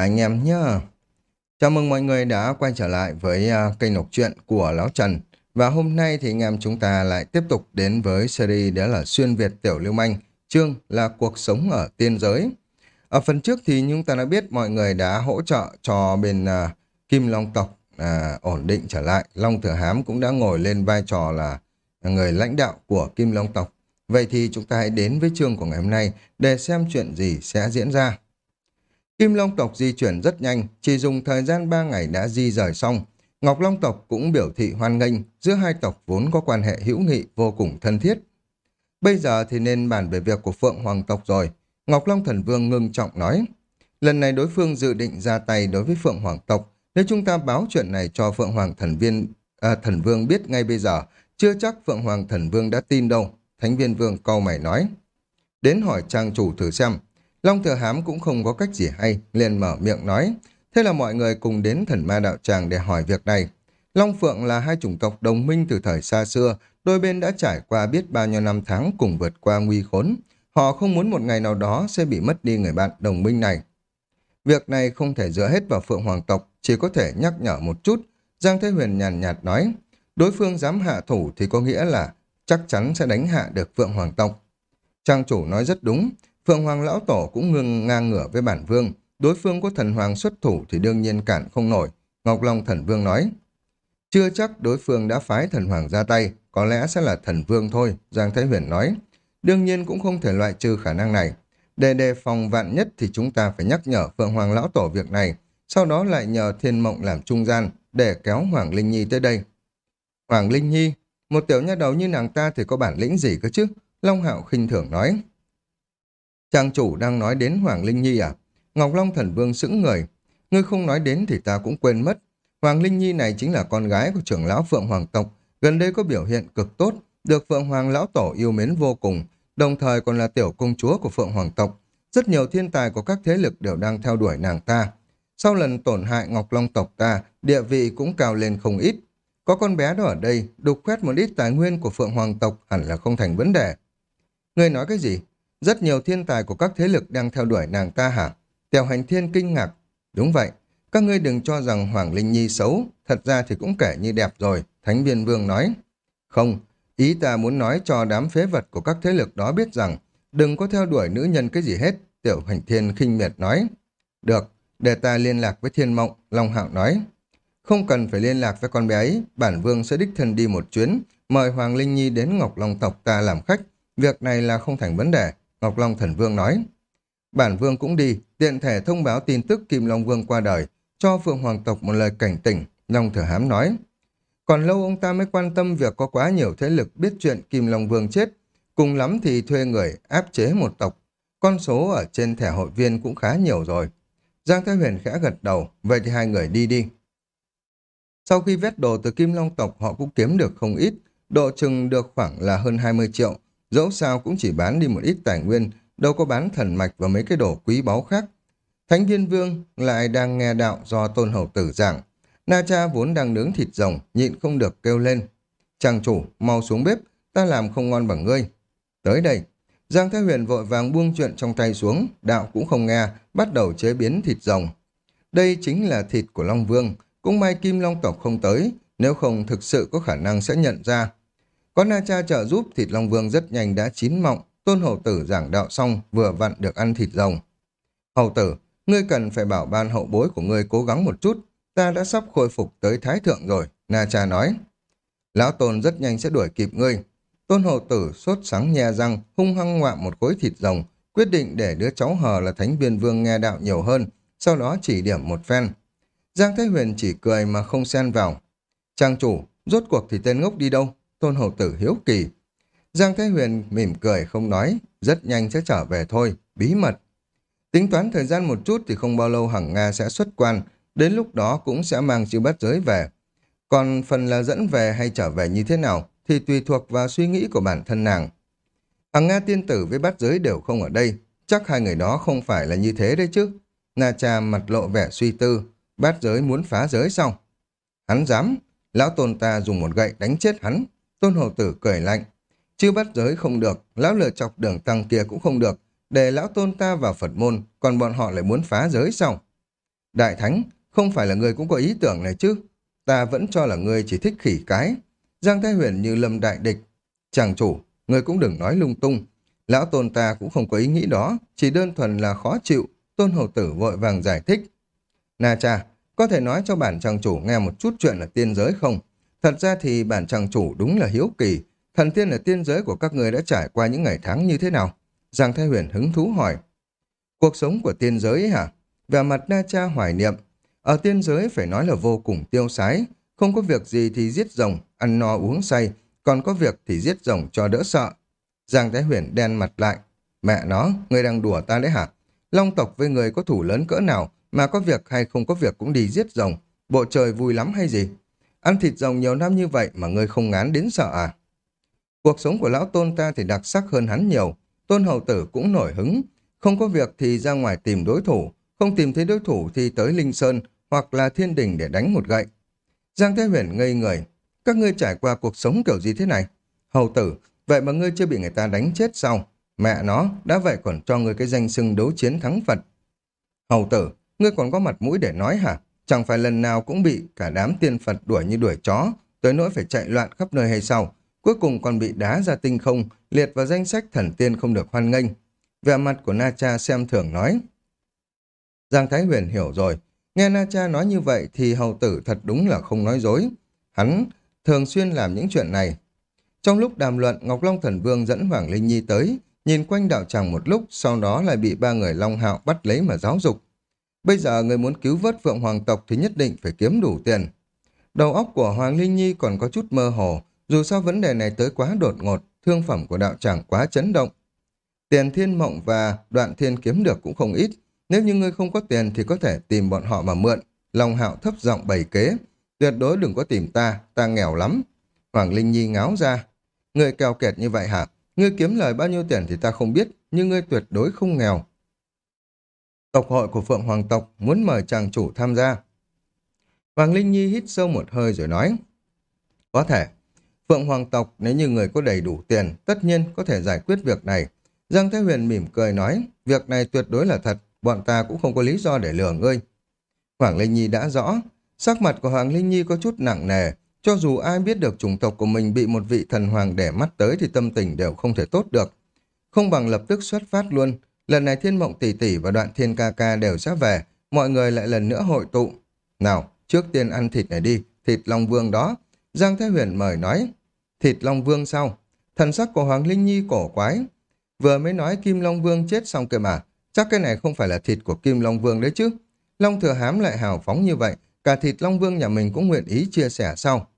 anh em nhé Chào mừng mọi người đã quay trở lại với uh, kênh đọc truyện của Lão Trần. Và hôm nay thì anh em chúng ta lại tiếp tục đến với series đó là Xuyên Việt Tiểu Lưu Manh, chương là cuộc sống ở tiên giới. Ở phần trước thì chúng ta đã biết mọi người đã hỗ trợ cho bên uh, Kim Long tộc uh, ổn định trở lại. Long Thừa Hám cũng đã ngồi lên vai trò là người lãnh đạo của Kim Long tộc. Vậy thì chúng ta hãy đến với chương của ngày hôm nay để xem chuyện gì sẽ diễn ra. Kim Long tộc di chuyển rất nhanh, chỉ dùng thời gian 3 ngày đã di rời xong. Ngọc Long tộc cũng biểu thị hoan nghênh, giữa hai tộc vốn có quan hệ hữu nghị vô cùng thân thiết. Bây giờ thì nên bàn về việc của Phượng Hoàng tộc rồi. Ngọc Long Thần Vương ngưng trọng nói. Lần này đối phương dự định ra tay đối với Phượng Hoàng tộc. Nếu chúng ta báo chuyện này cho Phượng Hoàng Thần Viên à, Thần Vương biết ngay bây giờ, chưa chắc Phượng Hoàng Thần Vương đã tin đâu. Thánh viên Vương câu mày nói. Đến hỏi trang chủ thử xem, Long Thừa Hám cũng không có cách gì hay, liền mở miệng nói. Thế là mọi người cùng đến thần ma đạo tràng để hỏi việc này. Long Phượng là hai chủng tộc đồng minh từ thời xa xưa, đôi bên đã trải qua biết bao nhiêu năm tháng cùng vượt qua nguy khốn. Họ không muốn một ngày nào đó sẽ bị mất đi người bạn đồng minh này. Việc này không thể dựa hết vào Phượng Hoàng tộc, chỉ có thể nhắc nhở một chút. Giang Thế Huyền nhàn nhạt nói, đối phương dám hạ thủ thì có nghĩa là chắc chắn sẽ đánh hạ được Phượng Hoàng tộc. Trang chủ nói rất đúng, Phượng Hoàng Lão Tổ cũng ngưng ngang ngửa với bản vương. Đối phương có thần hoàng xuất thủ thì đương nhiên cản không nổi. Ngọc Long thần vương nói. Chưa chắc đối phương đã phái thần hoàng ra tay, có lẽ sẽ là thần vương thôi, Giang Thái Huyền nói. Đương nhiên cũng không thể loại trừ khả năng này. Để đề phòng vạn nhất thì chúng ta phải nhắc nhở Phượng Hoàng Lão Tổ việc này, sau đó lại nhờ Thiên Mộng làm trung gian để kéo Hoàng Linh Nhi tới đây. Hoàng Linh Nhi, một tiểu nha đầu như nàng ta thì có bản lĩnh gì cơ chứ? Long Hạo khinh thường nói. Trang chủ đang nói đến Hoàng Linh Nhi à? Ngọc Long Thần Vương sững người. Ngươi không nói đến thì ta cũng quên mất. Hoàng Linh Nhi này chính là con gái của trưởng lão Phượng Hoàng tộc. Gần đây có biểu hiện cực tốt, được Phượng Hoàng Lão Tổ yêu mến vô cùng, đồng thời còn là tiểu công chúa của Phượng Hoàng tộc. Rất nhiều thiên tài của các thế lực đều đang theo đuổi nàng ta. Sau lần tổn hại Ngọc Long tộc ta, địa vị cũng cao lên không ít. Có con bé đó ở đây, đục khoét một ít tài nguyên của Phượng Hoàng tộc hẳn là không thành vấn đề. Ngươi nói cái gì? Rất nhiều thiên tài của các thế lực đang theo đuổi nàng ta hả? Tiểu hành thiên kinh ngạc. Đúng vậy, các ngươi đừng cho rằng Hoàng Linh Nhi xấu, thật ra thì cũng kể như đẹp rồi, Thánh viên vương nói. Không, ý ta muốn nói cho đám phế vật của các thế lực đó biết rằng đừng có theo đuổi nữ nhân cái gì hết, tiểu hành thiên khinh miệt nói. Được, để ta liên lạc với thiên mộng, Long Hạo nói. Không cần phải liên lạc với con bé ấy, bản vương sẽ đích thân đi một chuyến, mời Hoàng Linh Nhi đến Ngọc Long tộc ta làm khách. Việc này là không thành vấn đề. Ngọc Long Thần Vương nói. Bản Vương cũng đi, tiện thể thông báo tin tức Kim Long Vương qua đời, cho Phượng Hoàng tộc một lời cảnh tỉnh, Long Thừa Hám nói. Còn lâu ông ta mới quan tâm việc có quá nhiều thế lực biết chuyện Kim Long Vương chết, cùng lắm thì thuê người áp chế một tộc. Con số ở trên thẻ hội viên cũng khá nhiều rồi. Giang Thái Huyền khẽ gật đầu, vậy thì hai người đi đi. Sau khi vét đồ từ Kim Long tộc họ cũng kiếm được không ít, độ chừng được khoảng là hơn 20 triệu, dẫu sao cũng chỉ bán đi một ít tài nguyên, đâu có bán thần mạch và mấy cái đồ quý báu khác. Thánh viên vương lại đang nghe đạo do tôn hầu tử giảng. Na cha vốn đang nướng thịt rồng, nhịn không được kêu lên. Chàng chủ, mau xuống bếp, ta làm không ngon bằng ngươi. Tới đây, Giang Thái Huyền vội vàng buông chuyện trong tay xuống, đạo cũng không nghe, bắt đầu chế biến thịt rồng. Đây chính là thịt của Long Vương, cũng may Kim Long tộc không tới, nếu không thực sự có khả năng sẽ nhận ra. Có Na Cha trợ giúp thịt Long Vương rất nhanh đã chín mọng, tôn hậu tử giảng đạo xong vừa vặn được ăn thịt rồng. Hậu tử, ngươi cần phải bảo ban hậu bối của ngươi cố gắng một chút, ta đã sắp khôi phục tới thái thượng rồi, Na Cha nói. Lão Tôn rất nhanh sẽ đuổi kịp ngươi. Tôn hậu tử sốt sáng nhe răng, hung hăng ngoạm một khối thịt rồng, quyết định để đứa cháu hờ là thánh viên vương nghe đạo nhiều hơn, sau đó chỉ điểm một phen. Giang Thái Huyền chỉ cười mà không xen vào. Trang chủ, rốt cuộc thì tên ngốc đi đâu? Tôn hầu tử hiếu kỳ. Giang Thế Huyền mỉm cười không nói, rất nhanh sẽ trở về thôi, bí mật. Tính toán thời gian một chút thì không bao lâu hằng Nga sẽ xuất quan, đến lúc đó cũng sẽ mang chiêu bắt giới về. Còn phần là dẫn về hay trở về như thế nào thì tùy thuộc vào suy nghĩ của bản thân nàng. Hằng Nga tiên tử với bắt giới đều không ở đây, chắc hai người đó không phải là như thế đấy chứ. Na cha mặt lộ vẻ suy tư, bát giới muốn phá giới xong, Hắn dám, lão tôn ta dùng một gậy đánh chết hắn, Tôn hầu tử cười lạnh. Chứ bắt giới không được, lão lừa chọc đường tăng kia cũng không được. Để lão tôn ta vào Phật môn, còn bọn họ lại muốn phá giới sao? Đại Thánh, không phải là người cũng có ý tưởng này chứ? Ta vẫn cho là người chỉ thích khỉ cái. Giang Thái Huyền như lâm đại địch. Chàng chủ, người cũng đừng nói lung tung. Lão tôn ta cũng không có ý nghĩ đó, chỉ đơn thuần là khó chịu. Tôn hầu tử vội vàng giải thích. Na cha, có thể nói cho bản chàng chủ nghe một chút chuyện ở tiên giới không? Thật ra thì bản chàng chủ đúng là hiếu kỳ. Thần tiên ở tiên giới của các người đã trải qua những ngày tháng như thế nào? Giang Thái Huyền hứng thú hỏi. Cuộc sống của tiên giới hả? Về mặt Na Cha hoài niệm. Ở tiên giới phải nói là vô cùng tiêu sái. Không có việc gì thì giết rồng, ăn no uống say. Còn có việc thì giết rồng cho đỡ sợ. Giang Thái Huyền đen mặt lại. Mẹ nó, người đang đùa ta đấy hả? Long tộc với người có thủ lớn cỡ nào mà có việc hay không có việc cũng đi giết rồng. Bộ trời vui lắm hay gì? Ăn thịt rồng nhiều năm như vậy mà ngươi không ngán đến sợ à? Cuộc sống của lão tôn ta thì đặc sắc hơn hắn nhiều. Tôn hầu tử cũng nổi hứng. Không có việc thì ra ngoài tìm đối thủ. Không tìm thấy đối thủ thì tới Linh Sơn hoặc là Thiên Đình để đánh một gậy. Giang Thế Huyền ngây người. Các ngươi trải qua cuộc sống kiểu gì thế này? Hầu tử, vậy mà ngươi chưa bị người ta đánh chết sao? Mẹ nó, đã vậy còn cho ngươi cái danh xưng đấu chiến thắng Phật. Hầu tử, ngươi còn có mặt mũi để nói hả? Chẳng phải lần nào cũng bị cả đám tiên Phật đuổi như đuổi chó, tới nỗi phải chạy loạn khắp nơi hay sao? Cuối cùng còn bị đá ra tinh không, liệt vào danh sách thần tiên không được hoan nghênh. Vẻ mặt của Na Cha xem thường nói. Giang Thái Huyền hiểu rồi. Nghe Na Cha nói như vậy thì hầu tử thật đúng là không nói dối. Hắn thường xuyên làm những chuyện này. Trong lúc đàm luận, Ngọc Long Thần Vương dẫn Hoàng Linh Nhi tới, nhìn quanh đạo tràng một lúc, sau đó lại bị ba người Long Hạo bắt lấy mà giáo dục. Bây giờ người muốn cứu vớt Phượng Hoàng tộc thì nhất định phải kiếm đủ tiền. Đầu óc của Hoàng Linh Nhi còn có chút mơ hồ, dù sao vấn đề này tới quá đột ngột, thương phẩm của đạo tràng quá chấn động. Tiền thiên mộng và đoạn thiên kiếm được cũng không ít. Nếu như ngươi không có tiền thì có thể tìm bọn họ mà mượn. Long hạo thấp giọng bày kế. Tuyệt đối đừng có tìm ta, ta nghèo lắm. Hoàng Linh Nhi ngáo ra. Ngươi kèo kẹt như vậy hả? Ngươi kiếm lời bao nhiêu tiền thì ta không biết, nhưng ngươi tuyệt đối không nghèo. Tộc hội của Phượng Hoàng tộc muốn mời chàng chủ tham gia. Hoàng Linh Nhi hít sâu một hơi rồi nói. Có thể. Phượng Hoàng tộc nếu như người có đầy đủ tiền, tất nhiên có thể giải quyết việc này. Giang Thái Huyền mỉm cười nói, việc này tuyệt đối là thật, bọn ta cũng không có lý do để lừa ngươi. Hoàng Linh Nhi đã rõ, sắc mặt của Hoàng Linh Nhi có chút nặng nề, cho dù ai biết được chủng tộc của mình bị một vị thần hoàng để mắt tới thì tâm tình đều không thể tốt được. Không bằng lập tức xuất phát luôn, lần này thiên mộng tỷ tỷ và đoạn thiên ca ca đều sẽ về, mọi người lại lần nữa hội tụ. Nào, trước tiên ăn thịt này đi, thịt Long Vương đó. Giang Thái Huyền mời nói, thịt Long Vương sao? Thần sắc của Hoàng Linh Nhi cổ quái, Vừa mới nói Kim Long Vương chết xong kìa mà, chắc cái này không phải là thịt của Kim Long Vương đấy chứ. Long Thừa Hám lại hào phóng như vậy, cả thịt Long Vương nhà mình cũng nguyện ý chia sẻ sau.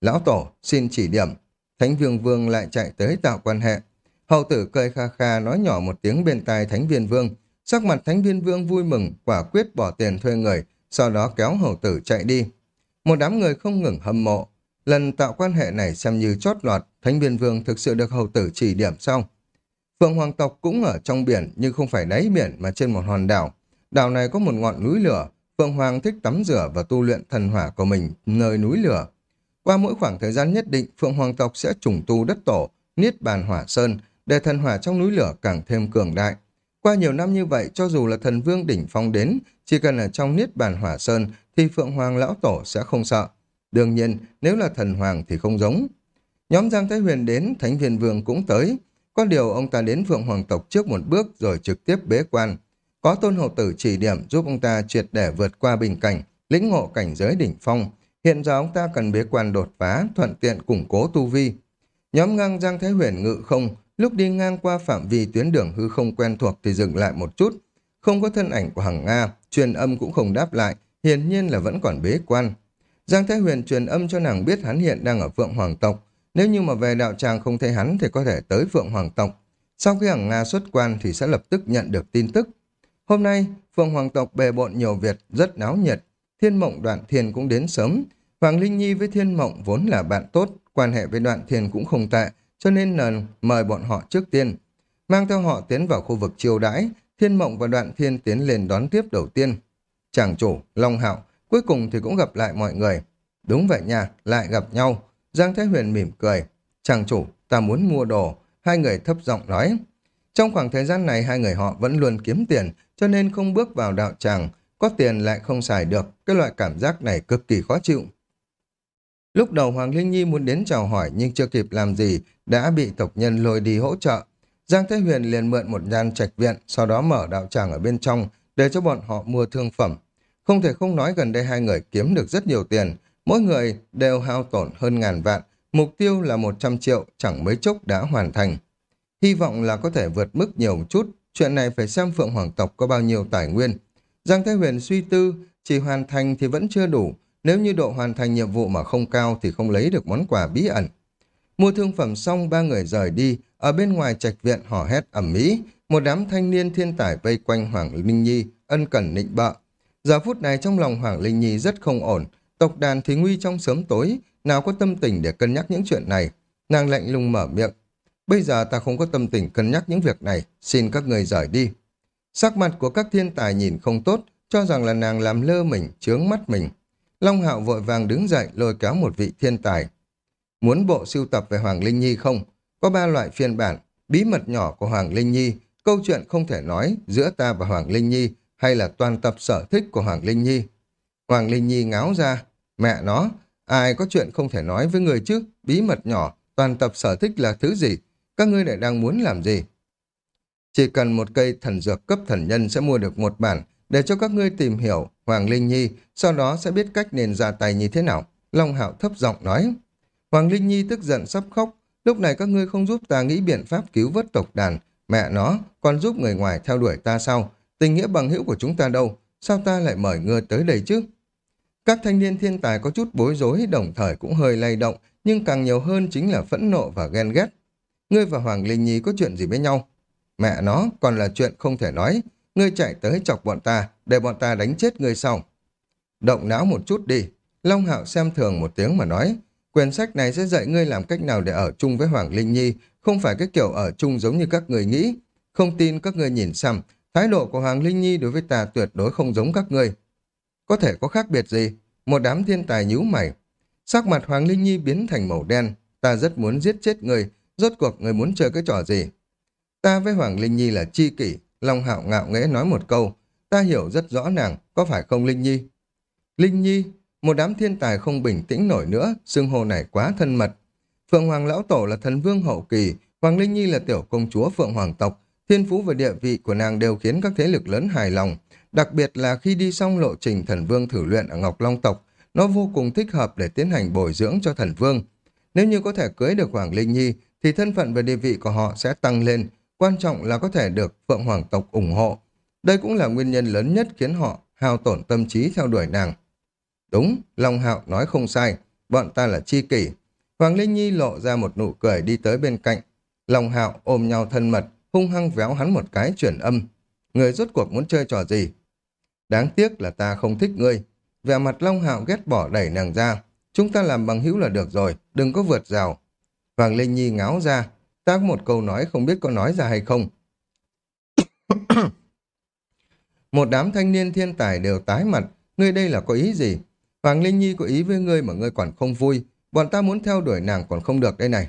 Lão Tổ, xin chỉ điểm. Thánh Vương Vương lại chạy tới tạo quan hệ. Hậu tử cười kha kha nói nhỏ một tiếng bên tai Thánh Viên Vương. Sắc mặt Thánh Viên Vương vui mừng, quả quyết bỏ tiền thuê người, sau đó kéo hậu tử chạy đi. Một đám người không ngừng hâm mộ. Lần tạo quan hệ này xem như chót lọt, Thánh Viên Vương thực sự được hậu tử chỉ điểm xong. Phượng Hoàng tộc cũng ở trong biển nhưng không phải đáy biển mà trên một hòn đảo. Đảo này có một ngọn núi lửa. Phượng Hoàng thích tắm rửa và tu luyện thần hỏa của mình nơi núi lửa. Qua mỗi khoảng thời gian nhất định, Phượng Hoàng tộc sẽ trùng tu đất tổ, niết bàn hỏa sơn, để thần hỏa trong núi lửa càng thêm cường đại. Qua nhiều năm như vậy, cho dù là thần vương đỉnh phong đến, chỉ cần ở trong niết bàn hỏa sơn thì Phượng Hoàng lão tổ sẽ không sợ. Đương nhiên, nếu là thần hoàng thì không giống. Nhóm Giang Thái Huyền đến, Thánh Viên Vương cũng tới. Có điều ông ta đến Phượng Hoàng tộc trước một bước rồi trực tiếp bế quan. Có tôn hậu tử chỉ điểm giúp ông ta triệt để vượt qua bình cảnh, lĩnh ngộ cảnh giới đỉnh phong. Hiện giờ ông ta cần bế quan đột phá, thuận tiện củng cố tu vi. Nhóm ngang Giang Thái Huyền ngự không, lúc đi ngang qua phạm vi tuyến đường hư không quen thuộc thì dừng lại một chút. Không có thân ảnh của Hằng Nga, truyền âm cũng không đáp lại, hiển nhiên là vẫn còn bế quan. Giang Thái Huyền truyền âm cho nàng biết hắn hiện đang ở Phượng Hoàng tộc, nếu như mà về đạo tràng không thấy hắn thì có thể tới Phượng Hoàng tộc. Sau khi hằng Nga xuất quan thì sẽ lập tức nhận được tin tức. Hôm nay, Phượng Hoàng tộc bề bộn nhiều Việt rất náo nhiệt. Thiên mộng đoạn thiên cũng đến sớm. Hoàng Linh Nhi với Thiên mộng vốn là bạn tốt, quan hệ với đoạn thiên cũng không tệ, cho nên là mời bọn họ trước tiên. Mang theo họ tiến vào khu vực chiêu đãi, Thiên mộng và đoạn thiên tiến lên đón tiếp đầu tiên. Chàng chủ, Long Hạo, cuối cùng thì cũng gặp lại mọi người. Đúng vậy nha, lại gặp nhau. Giang Thái Huyền mỉm cười. Chàng chủ, ta muốn mua đồ. Hai người thấp giọng nói. Trong khoảng thời gian này hai người họ vẫn luôn kiếm tiền, cho nên không bước vào đạo tràng, có tiền lại không xài được, cái loại cảm giác này cực kỳ khó chịu. Lúc đầu Hoàng Linh Nhi muốn đến chào hỏi nhưng chưa kịp làm gì, đã bị tộc nhân lôi đi hỗ trợ. Giang Thế Huyền liền mượn một gian trạch viện, sau đó mở đạo tràng ở bên trong, để cho bọn họ mua thương phẩm. Không thể không nói gần đây hai người kiếm được rất nhiều tiền, mỗi người đều hao tổn hơn ngàn vạn, mục tiêu là 100 triệu, chẳng mấy chốc đã hoàn thành. Hy vọng là có thể vượt mức nhiều một chút, chuyện này phải xem Phượng Hoàng tộc có bao nhiêu tài nguyên. Giang Thế Huyền suy tư, chỉ hoàn thành thì vẫn chưa đủ, nếu như độ hoàn thành nhiệm vụ mà không cao thì không lấy được món quà bí ẩn. Mua thương phẩm xong ba người rời đi, ở bên ngoài trạch viện hò hét ẩm mỹ, một đám thanh niên thiên tài vây quanh Hoàng Linh Nhi, ân cần nịnh bợ. Giờ phút này trong lòng Hoàng Linh Nhi rất không ổn, tộc đàn thì nguy trong sớm tối, nào có tâm tình để cân nhắc những chuyện này. Nàng lạnh lùng mở miệng, bây giờ ta không có tâm tình cân nhắc những việc này, xin các người rời đi. Sắc mặt của các thiên tài nhìn không tốt, cho rằng là nàng làm lơ mình, chướng mắt mình. Long Hạo vội vàng đứng dậy lôi kéo một vị thiên tài. Muốn bộ sưu tập về Hoàng Linh Nhi không? Có ba loại phiên bản, bí mật nhỏ của Hoàng Linh Nhi, câu chuyện không thể nói giữa ta và Hoàng Linh Nhi, hay là toàn tập sở thích của Hoàng Linh Nhi. Hoàng Linh Nhi ngáo ra, mẹ nó, ai có chuyện không thể nói với người chứ, bí mật nhỏ, toàn tập sở thích là thứ gì, các ngươi lại đang muốn làm gì? Chỉ cần một cây thần dược cấp thần nhân sẽ mua được một bản, để cho các ngươi tìm hiểu Hoàng Linh Nhi, sau đó sẽ biết cách nên ra tay như thế nào. Long Hạo thấp giọng nói. Hoàng Linh Nhi tức giận sắp khóc, lúc này các ngươi không giúp ta nghĩ biện pháp cứu vớt tộc đàn, mẹ nó, còn giúp người ngoài theo đuổi ta sao? Tình nghĩa bằng hữu của chúng ta đâu? Sao ta lại mời ngươi tới đây chứ? Các thanh niên thiên tài có chút bối rối, đồng thời cũng hơi lay động, nhưng càng nhiều hơn chính là phẫn nộ và ghen ghét. Ngươi và Hoàng Linh Nhi có chuyện gì với nhau? Mẹ nó, còn là chuyện không thể nói. Ngươi chạy tới chọc bọn ta, để bọn ta đánh chết ngươi sau. Động não một chút đi. Long Hạo xem thường một tiếng mà nói. Quyển sách này sẽ dạy ngươi làm cách nào để ở chung với Hoàng Linh Nhi, không phải cái kiểu ở chung giống như các người nghĩ. Không tin các ngươi nhìn xem, thái độ của Hoàng Linh Nhi đối với ta tuyệt đối không giống các ngươi. Có thể có khác biệt gì? Một đám thiên tài nhíu mày. Sắc mặt Hoàng Linh Nhi biến thành màu đen. Ta rất muốn giết chết ngươi. Rốt cuộc người muốn chơi cái trò gì? Ta với Hoàng Linh Nhi là chi kỷ. Long Hạo ngạo nghễ nói một câu. Ta hiểu rất rõ nàng, có phải không Linh Nhi? Linh Nhi, một đám thiên tài không bình tĩnh nổi nữa, xưng hô này quá thân mật. Phượng Hoàng Lão Tổ là thần vương hậu kỳ, Hoàng Linh Nhi là tiểu công chúa Phượng Hoàng tộc, thiên phú và địa vị của nàng đều khiến các thế lực lớn hài lòng, đặc biệt là khi đi xong lộ trình thần vương thử luyện ở Ngọc Long tộc, nó vô cùng thích hợp để tiến hành bồi dưỡng cho thần vương. Nếu như có thể cưới được Hoàng Linh Nhi, thì thân phận và địa vị của họ sẽ tăng lên, quan trọng là có thể được Phượng Hoàng tộc ủng hộ. Đây cũng là nguyên nhân lớn nhất khiến họ hao tổn tâm trí theo đuổi nàng. Đúng, Long Hạo nói không sai, bọn ta là chi kỷ. Hoàng Linh Nhi lộ ra một nụ cười đi tới bên cạnh. Long Hạo ôm nhau thân mật, hung hăng véo hắn một cái chuyển âm. Người rốt cuộc muốn chơi trò gì? Đáng tiếc là ta không thích ngươi. Vẻ mặt Long Hạo ghét bỏ đẩy nàng ra. Chúng ta làm bằng hữu là được rồi, đừng có vượt rào. Hoàng Linh Nhi ngáo ra, ta có một câu nói không biết có nói ra hay không một đám thanh niên thiên tài đều tái mặt, ngươi đây là có ý gì? Hoàng Linh Nhi có ý với ngươi mà ngươi còn không vui, bọn ta muốn theo đuổi nàng còn không được đây này.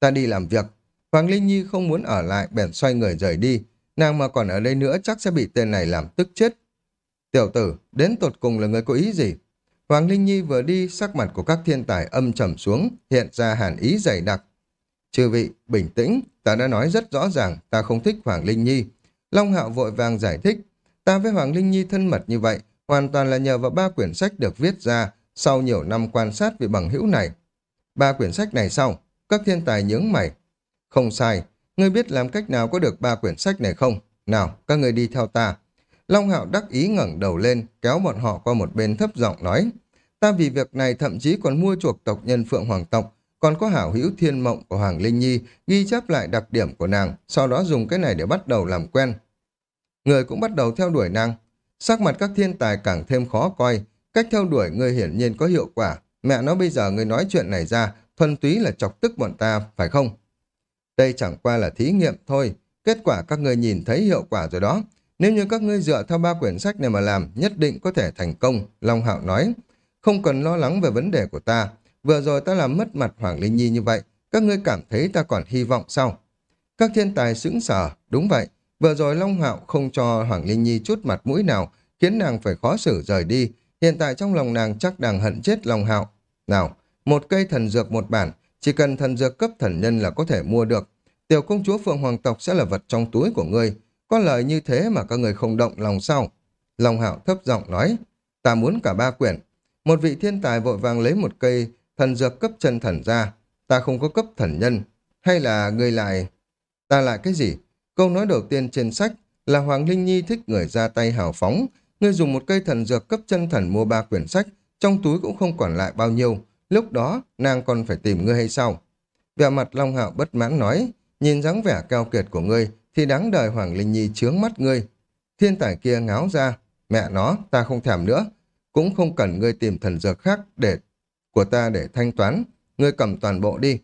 Ta đi làm việc, Hoàng Linh Nhi không muốn ở lại bèn xoay người rời đi, nàng mà còn ở đây nữa chắc sẽ bị tên này làm tức chết. Tiểu tử, đến tột cùng là người có ý gì? Hoàng Linh Nhi vừa đi, sắc mặt của các thiên tài âm trầm xuống, hiện ra hàn ý dày đặc. Chư vị, bình tĩnh, ta đã nói rất rõ ràng, ta không thích Hoàng Linh Nhi. Long Hạo vội vàng giải thích, ta với Hoàng Linh Nhi thân mật như vậy, hoàn toàn là nhờ vào ba quyển sách được viết ra sau nhiều năm quan sát vị bằng hữu này. Ba quyển sách này sau, các thiên tài nhướng mày. Không sai, ngươi biết làm cách nào có được ba quyển sách này không? Nào, các ngươi đi theo ta. Long Hạo đắc ý ngẩng đầu lên, kéo bọn họ qua một bên thấp giọng nói. Ta vì việc này thậm chí còn mua chuộc tộc nhân Phượng Hoàng tộc, còn có hảo hữu thiên mộng của Hoàng Linh Nhi, ghi chép lại đặc điểm của nàng, sau đó dùng cái này để bắt đầu làm quen. Người cũng bắt đầu theo đuổi nàng. Sắc mặt các thiên tài càng thêm khó coi, cách theo đuổi người hiển nhiên có hiệu quả. Mẹ nó bây giờ người nói chuyện này ra, thuần túy là chọc tức bọn ta, phải không? Đây chẳng qua là thí nghiệm thôi, kết quả các người nhìn thấy hiệu quả rồi đó. Nếu như các ngươi dựa theo ba quyển sách này mà làm, nhất định có thể thành công, Long Hạo nói. Không cần lo lắng về vấn đề của ta. Vừa rồi ta làm mất mặt Hoàng Linh Nhi như vậy, các ngươi cảm thấy ta còn hy vọng sao? Các thiên tài sững sờ, đúng vậy. Vừa rồi Long Hạo không cho Hoàng Linh Nhi chút mặt mũi nào, khiến nàng phải khó xử rời đi. Hiện tại trong lòng nàng chắc đang hận chết Long Hạo. Nào, một cây thần dược một bản, chỉ cần thần dược cấp thần nhân là có thể mua được. Tiểu công chúa Phượng Hoàng tộc sẽ là vật trong túi của ngươi. Có lời như thế mà các người không động lòng sao? Long Hạo thấp giọng nói, ta muốn cả ba quyển. Một vị thiên tài vội vàng lấy một cây thần dược cấp chân thần ra. Ta không có cấp thần nhân. Hay là ngươi lại... Ta lại cái gì? Câu nói đầu tiên trên sách là Hoàng Linh Nhi thích người ra tay hào phóng. Ngươi dùng một cây thần dược cấp chân thần mua ba quyển sách, trong túi cũng không còn lại bao nhiêu. Lúc đó, nàng còn phải tìm ngươi hay sao? Vẻ mặt Long Hạo bất mãn nói, nhìn dáng vẻ cao kiệt của ngươi, thì đáng đời Hoàng Linh Nhi chướng mắt ngươi. Thiên tài kia ngáo ra, mẹ nó, ta không thèm nữa, cũng không cần ngươi tìm thần dược khác để của ta để thanh toán, ngươi cầm toàn bộ đi.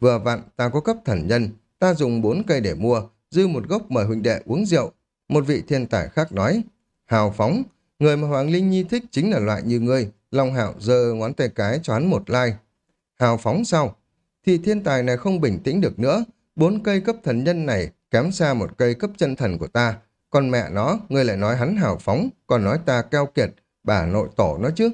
Vừa vặn, ta có cấp thần nhân, ta dùng bốn cây để mua, dư một gốc mời huynh đệ uống rượu. Một vị thiên tài khác nói, hào phóng, người mà Hoàng Linh Nhi thích chính là loại như ngươi. Long Hạo giơ ngón tay cái choán một lai. Hào phóng sau, thì thiên tài này không bình tĩnh được nữa. Bốn cây cấp thần nhân này kém xa một cây cấp chân thần của ta. Còn mẹ nó, ngươi lại nói hắn hào phóng, còn nói ta keo kiệt, bà nội tổ nó chứ.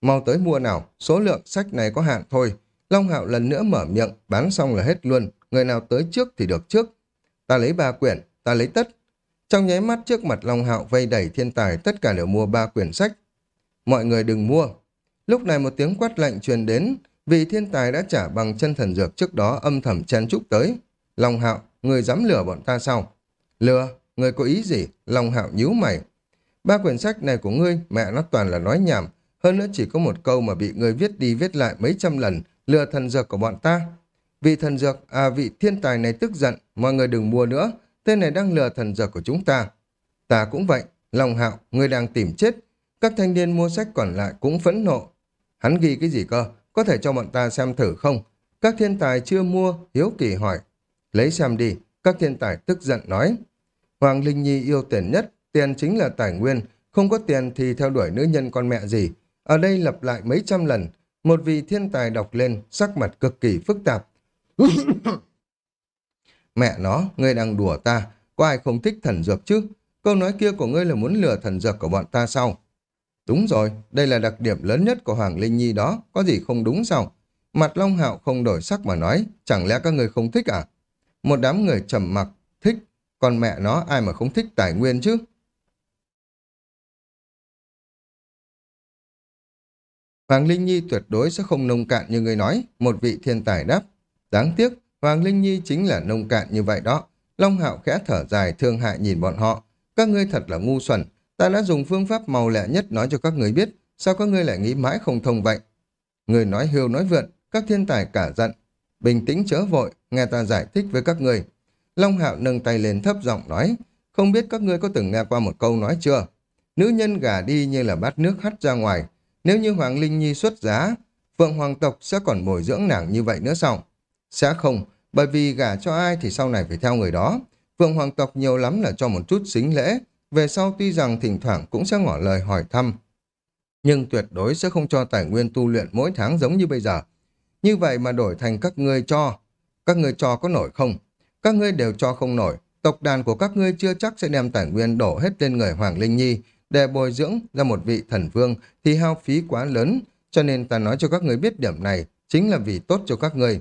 Mau tới mua nào, số lượng sách này có hạn thôi. Long Hạo lần nữa mở miệng, bán xong là hết luôn. Người nào tới trước thì được trước. Ta lấy ba quyển, ta lấy tất. Trong nháy mắt trước mặt Long Hạo vây đẩy thiên tài tất cả đều mua ba quyển sách. Mọi người đừng mua. Lúc này một tiếng quát lạnh truyền đến, vì thiên tài đã trả bằng chân thần dược trước đó âm thầm chen chúc tới. Long Hạo, người dám lừa bọn ta sao? Lừa, người có ý gì? Long Hạo nhíu mày. Ba quyển sách này của ngươi, mẹ nó toàn là nói nhảm, hơn nữa chỉ có một câu mà bị người viết đi viết lại mấy trăm lần, lừa thần dược của bọn ta. Vị thần dược, à vị thiên tài này tức giận, mọi người đừng mua nữa, tên này đang lừa thần dược của chúng ta. Ta cũng vậy, Long Hạo, người đang tìm chết. Các thanh niên mua sách còn lại cũng phẫn nộ. Hắn ghi cái gì cơ? Có thể cho bọn ta xem thử không? Các thiên tài chưa mua, hiếu kỳ hỏi. Lấy xem đi, các thiên tài tức giận nói. Hoàng Linh Nhi yêu tiền nhất, tiền chính là tài nguyên, không có tiền thì theo đuổi nữ nhân con mẹ gì. Ở đây lặp lại mấy trăm lần, một vị thiên tài đọc lên, sắc mặt cực kỳ phức tạp. mẹ nó, ngươi đang đùa ta, có ai không thích thần dược chứ? Câu nói kia của ngươi là muốn lừa thần dược của bọn ta sao? Đúng rồi, đây là đặc điểm lớn nhất của Hoàng Linh Nhi đó, có gì không đúng sao? Mặt Long Hạo không đổi sắc mà nói, chẳng lẽ các người không thích à? Một đám người trầm mặc, thích, còn mẹ nó ai mà không thích tài nguyên chứ? Hoàng Linh Nhi tuyệt đối sẽ không nông cạn như người nói, một vị thiên tài đáp. Đáng tiếc, Hoàng Linh Nhi chính là nông cạn như vậy đó. Long Hạo khẽ thở dài thương hại nhìn bọn họ. Các ngươi thật là ngu xuẩn, ta đã dùng phương pháp màu lẹ nhất nói cho các người biết, sao các ngươi lại nghĩ mãi không thông vậy? Người nói hưu nói vượn, các thiên tài cả giận. Bình tĩnh chớ vội, nghe ta giải thích với các ngươi. Long Hạo nâng tay lên thấp giọng nói, không biết các ngươi có từng nghe qua một câu nói chưa? Nữ nhân gả đi như là bát nước hắt ra ngoài, nếu như Hoàng Linh Nhi xuất giá, Phượng Hoàng tộc sẽ còn bồi dưỡng nàng như vậy nữa sao? Sẽ không, bởi vì gả cho ai thì sau này phải theo người đó. Phượng Hoàng tộc nhiều lắm là cho một chút xính lễ, về sau tuy rằng thỉnh thoảng cũng sẽ ngỏ lời hỏi thăm. Nhưng tuyệt đối sẽ không cho tài nguyên tu luyện mỗi tháng giống như bây giờ. Như vậy mà đổi thành các ngươi cho. Các ngươi cho có nổi không? Các ngươi đều cho không nổi. Tộc đàn của các ngươi chưa chắc sẽ đem tài nguyên đổ hết lên người Hoàng Linh Nhi, để bồi dưỡng ra một vị thần vương thì hao phí quá lớn, cho nên ta nói cho các ngươi biết điểm này chính là vì tốt cho các ngươi.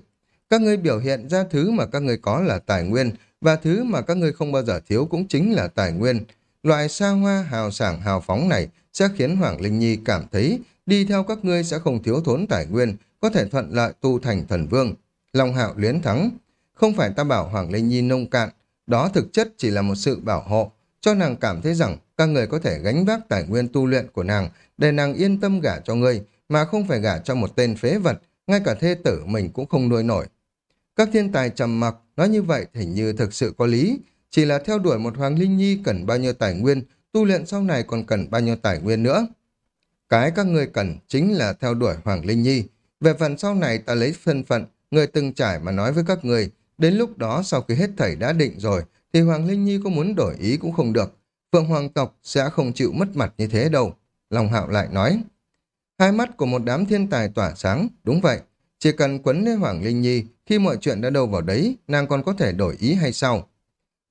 Các ngươi biểu hiện ra thứ mà các ngươi có là tài nguyên, và thứ mà các ngươi không bao giờ thiếu cũng chính là tài nguyên. Loại xa hoa hào sảng hào phóng này sẽ khiến Hoàng Linh Nhi cảm thấy đi theo các ngươi sẽ không thiếu thốn tài nguyên, có thể thuận lợi tu thành thần vương. Long hạo luyến thắng. Không phải ta bảo Hoàng Linh Nhi nông cạn, đó thực chất chỉ là một sự bảo hộ, cho nàng cảm thấy rằng các người có thể gánh vác tài nguyên tu luyện của nàng để nàng yên tâm gả cho ngươi, mà không phải gả cho một tên phế vật, ngay cả thê tử mình cũng không nuôi nổi. Các thiên tài trầm mặc, nói như vậy hình như thực sự có lý, chỉ là theo đuổi một Hoàng Linh Nhi cần bao nhiêu tài nguyên, tu luyện sau này còn cần bao nhiêu tài nguyên nữa. Cái các ngươi cần chính là theo đuổi Hoàng Linh Nhi. Về phần sau này ta lấy thân phận, người từng trải mà nói với các người, đến lúc đó sau khi hết thảy đã định rồi, thì Hoàng Linh Nhi có muốn đổi ý cũng không được. Phượng Hoàng tộc sẽ không chịu mất mặt như thế đâu. Long Hạo lại nói. Hai mắt của một đám thiên tài tỏa sáng, đúng vậy. Chỉ cần quấn lấy Hoàng Linh Nhi, khi mọi chuyện đã đâu vào đấy, nàng còn có thể đổi ý hay sao?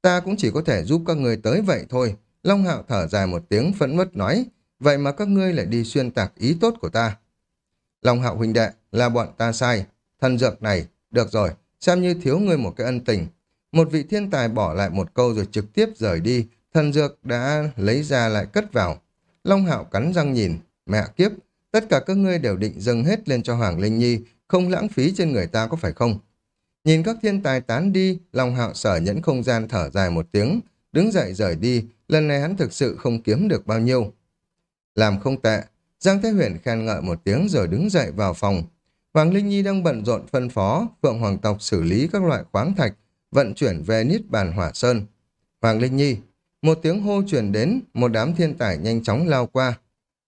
Ta cũng chỉ có thể giúp các người tới vậy thôi. Long Hạo thở dài một tiếng phẫn mất nói, vậy mà các ngươi lại đi xuyên tạc ý tốt của ta. Long Hạo huynh đệ, là bọn ta sai. Thần dược này, được rồi, xem như thiếu ngươi một cái ân tình. Một vị thiên tài bỏ lại một câu rồi trực tiếp rời đi, thần dược đã lấy ra lại cất vào. Long Hạo cắn răng nhìn, mẹ kiếp, tất cả các ngươi đều định dâng hết lên cho Hoàng Linh Nhi, không lãng phí trên người ta có phải không? Nhìn các thiên tài tán đi, Long Hạo sở nhẫn không gian thở dài một tiếng, đứng dậy rời đi, lần này hắn thực sự không kiếm được bao nhiêu. Làm không tệ, Giang Thế Huyền khen ngợi một tiếng rồi đứng dậy vào phòng. Hoàng Linh Nhi đang bận rộn phân phó, Phượng Hoàng tộc xử lý các loại khoáng thạch, vận chuyển về Niết Bàn Hỏa Sơn. Hoàng Linh Nhi, một tiếng hô truyền đến, một đám thiên tài nhanh chóng lao qua.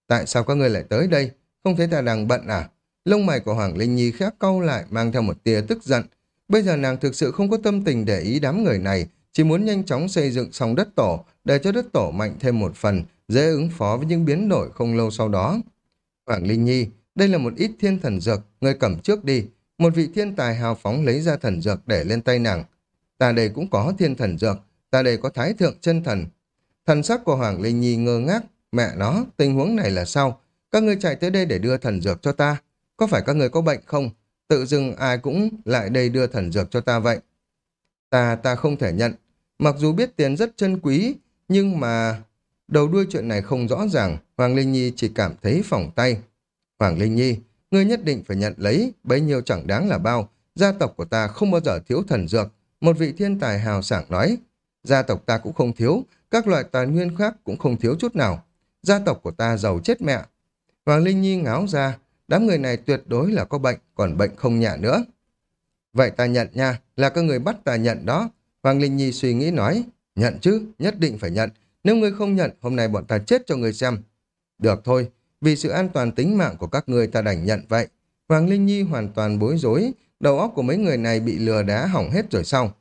Tại sao các ngươi lại tới đây? Không thấy ta đang bận à? Lông mày của Hoàng Linh Nhi khẽ cau lại mang theo một tia tức giận. Bây giờ nàng thực sự không có tâm tình để ý đám người này, chỉ muốn nhanh chóng xây dựng xong đất tổ, để cho đất tổ mạnh thêm một phần, dễ ứng phó với những biến đổi không lâu sau đó. Hoàng Linh Nhi, đây là một ít thiên thần dược, người cầm trước đi. Một vị thiên tài hào phóng lấy ra thần dược để lên tay nàng. Ta đây cũng có thiên thần dược, ta đây có thái thượng chân thần. Thần sắc của Hoàng Linh Nhi ngơ ngác, mẹ nó, tình huống này là sao? Các ngươi chạy tới đây để đưa thần dược cho ta. Có phải các người có bệnh không? Tự dưng ai cũng lại đây đưa thần dược cho ta vậy. Ta, ta không thể nhận. Mặc dù biết tiền rất chân quý, nhưng mà... Đầu đuôi chuyện này không rõ ràng, Hoàng Linh Nhi chỉ cảm thấy phỏng tay. Hoàng Linh Nhi, ngươi nhất định phải nhận lấy, bấy nhiêu chẳng đáng là bao. Gia tộc của ta không bao giờ thiếu thần dược. Một vị thiên tài hào sảng nói, gia tộc ta cũng không thiếu, các loại tài nguyên khác cũng không thiếu chút nào. Gia tộc của ta giàu chết mẹ. Hoàng Linh Nhi ngáo ra, đám người này tuyệt đối là có bệnh, còn bệnh không nhẹ nữa. Vậy ta nhận nha, là các người bắt ta nhận đó. Hoàng Linh Nhi suy nghĩ nói, nhận chứ, nhất định phải nhận. Nếu ngươi không nhận, hôm nay bọn ta chết cho ngươi xem. Được thôi, vì sự an toàn tính mạng của các ngươi ta đành nhận vậy. Hoàng Linh Nhi hoàn toàn bối rối, đầu óc của mấy người này bị lừa đá hỏng hết rồi sau.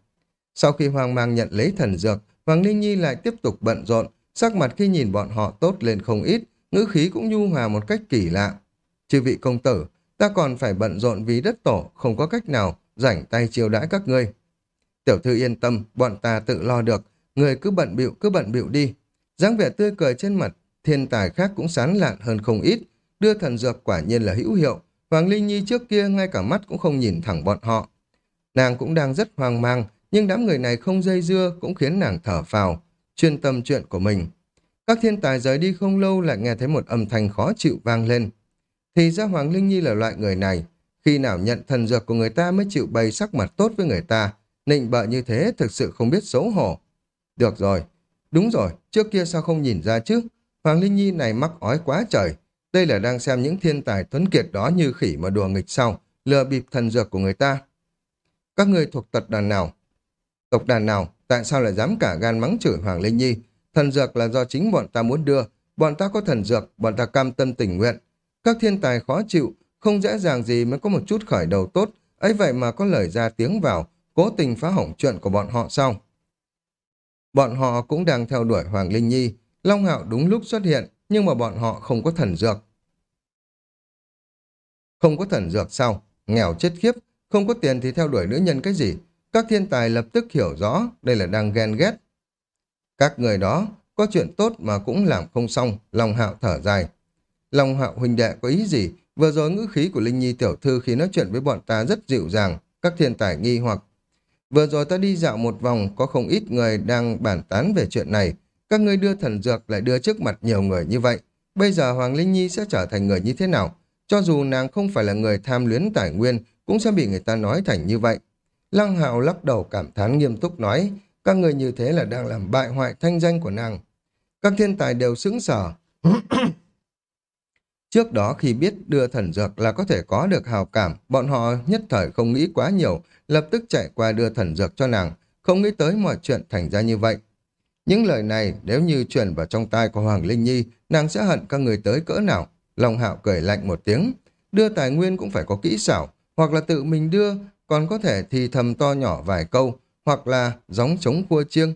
Sau khi Hoàng Mang nhận lấy thần dược, Hoàng Linh Nhi lại tiếp tục bận rộn, sắc mặt khi nhìn bọn họ tốt lên không ít, ngữ khí cũng nhu hòa một cách kỳ lạ. Chư vị công tử, ta còn phải bận rộn vì đất tổ, không có cách nào rảnh tay chiêu đãi các ngươi. Tiểu thư yên tâm, bọn ta tự lo được, người cứ bận bịu cứ bận bịu đi. dáng vẻ tươi cười trên mặt, thiên tài khác cũng sán lạn hơn không ít, đưa thần dược quả nhiên là hữu hiệu. Hoàng Linh Nhi trước kia ngay cả mắt cũng không nhìn thẳng bọn họ. Nàng cũng đang rất hoang mang, nhưng đám người này không dây dưa cũng khiến nàng thở phào, chuyên tâm chuyện của mình. Các thiên tài rời đi không lâu lại nghe thấy một âm thanh khó chịu vang lên. Thì ra Hoàng Linh Nhi là loại người này, khi nào nhận thần dược của người ta mới chịu bày sắc mặt tốt với người ta, nịnh bợ như thế thực sự không biết xấu hổ. Được rồi, đúng rồi, trước kia sao không nhìn ra chứ? Hoàng Linh Nhi này mắc ói quá trời. Đây là đang xem những thiên tài tuấn kiệt đó như khỉ mà đùa nghịch sau, lừa bịp thần dược của người ta. Các người thuộc tật đàn nào? Tộc đàn nào? Tại sao lại dám cả gan mắng chửi Hoàng Linh Nhi? Thần dược là do chính bọn ta muốn đưa. Bọn ta có thần dược, bọn ta cam tâm tình nguyện. Các thiên tài khó chịu, không dễ dàng gì mới có một chút khởi đầu tốt. ấy vậy mà có lời ra tiếng vào, cố tình phá hỏng chuyện của bọn họ sau Bọn họ cũng đang theo đuổi Hoàng Linh Nhi. Long Hạo đúng lúc xuất hiện, nhưng mà bọn họ không có thần dược. Không có thần dược sao? Nghèo chết khiếp, không có tiền thì theo đuổi nữ nhân cái gì? Các thiên tài lập tức hiểu rõ đây là đang ghen ghét. Các người đó có chuyện tốt mà cũng làm không xong, Long Hạo thở dài. Long Hạo huynh đệ có ý gì? Vừa rồi ngữ khí của Linh Nhi tiểu thư khi nói chuyện với bọn ta rất dịu dàng, các thiên tài nghi hoặc. Vừa rồi ta đi dạo một vòng, có không ít người đang bàn tán về chuyện này. Các ngươi đưa thần dược lại đưa trước mặt nhiều người như vậy. Bây giờ Hoàng Linh Nhi sẽ trở thành người như thế nào? Cho dù nàng không phải là người tham luyến tài nguyên, cũng sẽ bị người ta nói thành như vậy. Lăng Hạo lắc đầu cảm thán nghiêm túc nói, các người như thế là đang làm bại hoại thanh danh của nàng. Các thiên tài đều sững sờ. Trước đó khi biết đưa thần dược là có thể có được hào cảm, bọn họ nhất thời không nghĩ quá nhiều, lập tức chạy qua đưa thần dược cho nàng, không nghĩ tới mọi chuyện thành ra như vậy. Những lời này nếu như truyền vào trong tai của Hoàng Linh Nhi, nàng sẽ hận các người tới cỡ nào. Long Hạo cười lạnh một tiếng, đưa tài nguyên cũng phải có kỹ xảo, hoặc là tự mình đưa, còn có thể thì thầm to nhỏ vài câu, hoặc là gióng chống cua chiêng.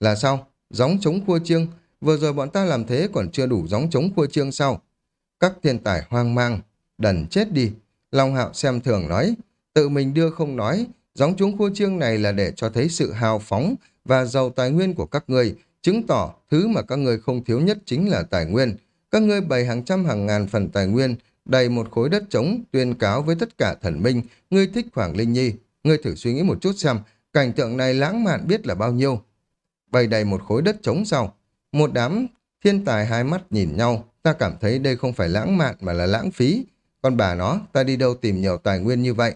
Là sao? Gióng chống cua chiêng? Vừa rồi bọn ta làm thế còn chưa đủ gióng chống cua chiêng sao? Các thiên tài hoang mang, đần chết đi. Long Hạo xem thường nói, tự mình đưa không nói, gióng chúng cua chiêng này là để cho thấy sự hào phóng và giàu tài nguyên của các người, chứng tỏ thứ mà các người không thiếu nhất chính là tài nguyên. Các ngươi bày hàng trăm hàng ngàn phần tài nguyên, đầy một khối đất trống, tuyên cáo với tất cả thần minh, ngươi thích Hoàng Linh Nhi. Ngươi thử suy nghĩ một chút xem, cảnh tượng này lãng mạn biết là bao nhiêu. Bày đầy một khối đất trống sau, một đám thiên tài hai mắt nhìn nhau, ta cảm thấy đây không phải lãng mạn mà là lãng phí. Còn bà nó, ta đi đâu tìm nhiều tài nguyên như vậy?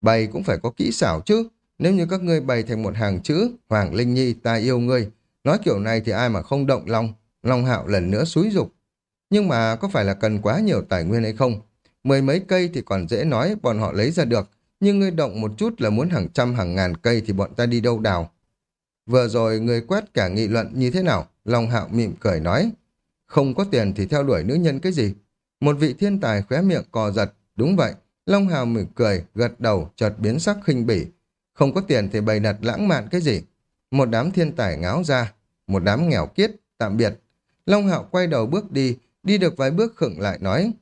Bày cũng phải có kỹ xảo chứ. Nếu như các ngươi bày thành một hàng chữ, Hoàng Linh Nhi, ta yêu ngươi. Nói kiểu này thì ai mà không động lòng. Long hạo lần nữa xúi dục Nhưng mà có phải là cần quá nhiều tài nguyên hay không? Mười mấy cây thì còn dễ nói, bọn họ lấy ra được. Nhưng ngươi động một chút là muốn hàng trăm hàng ngàn cây thì bọn ta đi đâu đào. Vừa rồi người quét cả nghị luận như thế nào? Long hạo mỉm cười nói. Không có tiền thì theo đuổi nữ nhân cái gì? Một vị thiên tài khóe miệng cò giật. Đúng vậy. Long hạo mỉm cười, gật đầu, chợt biến sắc khinh bỉ. Không có tiền thì bày đặt lãng mạn cái gì? Một đám thiên tài ngáo ra. Một đám nghèo kiết, tạm biệt. Long hạo quay đầu bước đi, đi được vài bước khựng lại nói.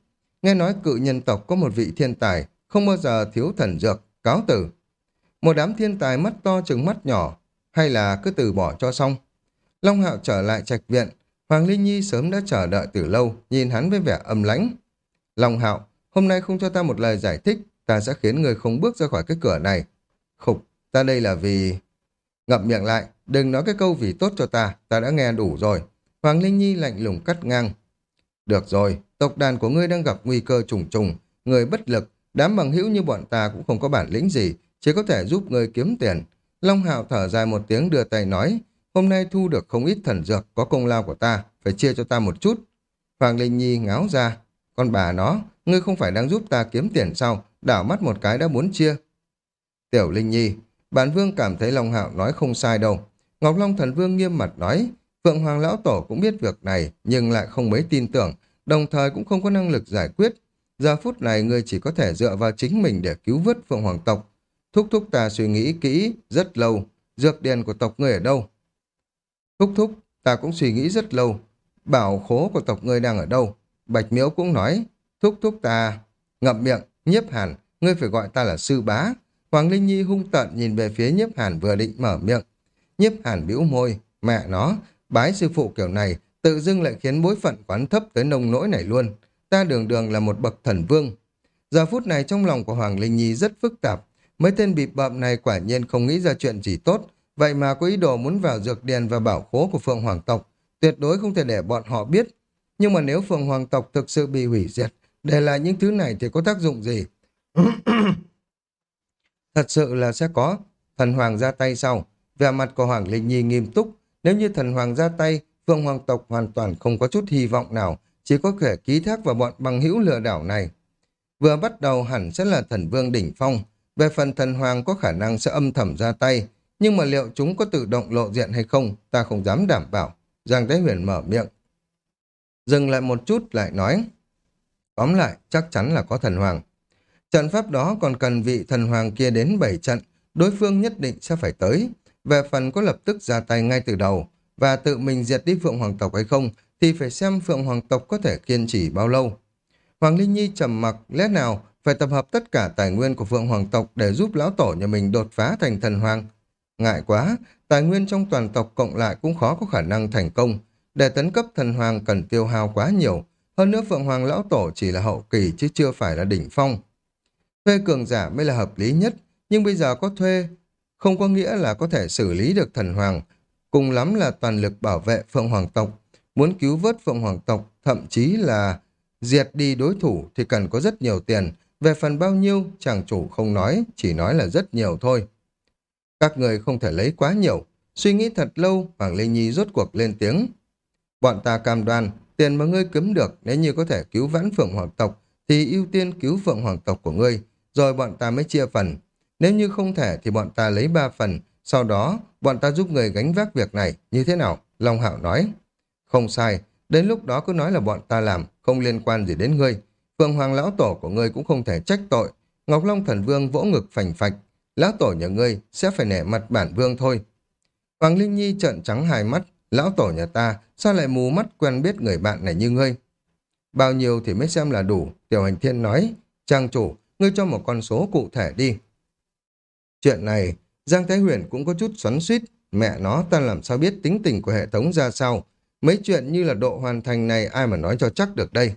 Nghe nói cự nhân tộc có một vị thiên tài, không bao giờ thiếu thần dược, cáo tử. Một đám thiên tài mắt to chừng mắt nhỏ, hay là cứ từ bỏ cho xong. Long Hạo trở lại trạch viện, Hoàng Linh Nhi sớm đã chờ đợi từ lâu, nhìn hắn với vẻ âm lãnh. Long Hạo, hôm nay không cho ta một lời giải thích, ta sẽ khiến người không bước ra khỏi cái cửa này. Khục, ta đây là vì... Ngậm miệng lại, đừng nói cái câu vì tốt cho ta, ta đã nghe đủ rồi. Hoàng Linh Nhi lạnh lùng cắt ngang. Được rồi, tộc đàn của ngươi đang gặp nguy cơ trùng trùng, người bất lực, đám bằng hữu như bọn ta cũng không có bản lĩnh gì, chỉ có thể giúp ngươi kiếm tiền. Long Hạo thở dài một tiếng đưa tay nói, hôm nay thu được không ít thần dược, có công lao của ta, phải chia cho ta một chút. Hoàng Linh Nhi ngáo ra, con bà nó, ngươi không phải đang giúp ta kiếm tiền sao, đảo mắt một cái đã muốn chia. Tiểu Linh Nhi, bản vương cảm thấy Long Hạo nói không sai đâu. Ngọc Long Thần Vương nghiêm mặt nói, Phượng Hoàng Lão Tổ cũng biết việc này, nhưng lại không mấy tin tưởng, đồng thời cũng không có năng lực giải quyết. Giờ phút này ngươi chỉ có thể dựa vào chính mình để cứu vớt Phượng Hoàng tộc. Thúc thúc ta suy nghĩ kỹ, rất lâu, dược điền của tộc ngươi ở đâu? Thúc thúc, ta cũng suy nghĩ rất lâu, bảo khố của tộc ngươi đang ở đâu? Bạch Miếu cũng nói, thúc thúc ta, ngậm miệng, nhiếp hàn, ngươi phải gọi ta là sư bá. Hoàng Linh Nhi hung tợn nhìn về phía nhiếp hàn vừa định mở miệng. Nhiếp hàn bĩu môi, mẹ nó, bái sư phụ kiểu này, tự dưng lại khiến bối phận quán thấp tới nông nỗi này luôn. Ta đường đường là một bậc thần vương. Giờ phút này trong lòng của Hoàng Linh Nhi rất phức tạp. Mấy tên bịp bợm này quả nhiên không nghĩ ra chuyện gì tốt. Vậy mà có ý đồ muốn vào dược điền và bảo khố của Phượng Hoàng tộc. Tuyệt đối không thể để bọn họ biết. Nhưng mà nếu Phượng Hoàng tộc thực sự bị hủy diệt, để lại những thứ này thì có tác dụng gì? Thật sự là sẽ có. Thần Hoàng ra tay sau. về mặt của Hoàng Linh Nhi nghiêm túc. Nếu như thần Hoàng ra tay, Phượng Hoàng tộc hoàn toàn không có chút hy vọng nào. Chỉ có thể ký thác vào bọn bằng hữu lừa đảo này. Vừa bắt đầu hẳn sẽ là thần vương đỉnh phong. Về phần thần Hoàng có khả năng sẽ âm thầm ra tay. Nhưng mà liệu chúng có tự động lộ diện hay không, ta không dám đảm bảo. Giang Thái Huyền mở miệng. Dừng lại một chút lại nói. Tóm lại, chắc chắn là có thần Hoàng. Trận pháp đó còn cần vị thần hoàng kia đến bảy trận, đối phương nhất định sẽ phải tới. Về phần có lập tức ra tay ngay từ đầu, và tự mình diệt đi Phượng Hoàng tộc hay không, thì phải xem Phượng Hoàng tộc có thể kiên trì bao lâu. Hoàng Linh Nhi trầm mặc, lẽ nào phải tập hợp tất cả tài nguyên của Phượng Hoàng tộc để giúp lão tổ nhà mình đột phá thành thần hoàng. Ngại quá, tài nguyên trong toàn tộc cộng lại cũng khó có khả năng thành công. Để tấn cấp thần hoàng cần tiêu hao quá nhiều. Hơn nữa Phượng Hoàng lão tổ chỉ là hậu kỳ chứ chưa phải là đỉnh phong. Thuê cường giả mới là hợp lý nhất, nhưng bây giờ có thuê không có nghĩa là có thể xử lý được thần hoàng, cùng lắm là toàn lực bảo vệ Phượng Hoàng tộc. Muốn cứu vớt Phượng Hoàng tộc, thậm chí là diệt đi đối thủ thì cần có rất nhiều tiền. Về phần bao nhiêu, chàng chủ không nói, chỉ nói là rất nhiều thôi. Các người không thể lấy quá nhiều. Suy nghĩ thật lâu, Hoàng Lê Nhi rốt cuộc lên tiếng. Bọn ta cam đoan, tiền mà ngươi kiếm được nếu như có thể cứu vãn Phượng Hoàng tộc, thì ưu tiên cứu Phượng Hoàng tộc của ngươi, rồi bọn ta mới chia phần. Nếu như không thể thì bọn ta lấy ba phần, sau đó bọn ta giúp người gánh vác việc này, như thế nào? Long Hạo nói. Không sai, đến lúc đó cứ nói là bọn ta làm, không liên quan gì đến ngươi. Phượng Hoàng lão tổ của ngươi cũng không thể trách tội. Ngọc Long thần vương vỗ ngực phành phạch, lão tổ nhà ngươi sẽ phải nể mặt bản vương thôi. Hoàng Linh Nhi trợn trắng hai mắt, lão tổ nhà ta sao lại mù mắt quen biết người bạn này như ngươi? Bao nhiêu thì mới xem là đủ, Tiểu Hành Thiên nói, trang chủ, ngươi cho một con số cụ thể đi. Chuyện này, Giang Thái Huyền cũng có chút xoắn suýt, Mẹ nó ta làm sao biết tính tình của hệ thống ra sao? Mấy chuyện như là độ hoàn thành này ai mà nói cho chắc được đây.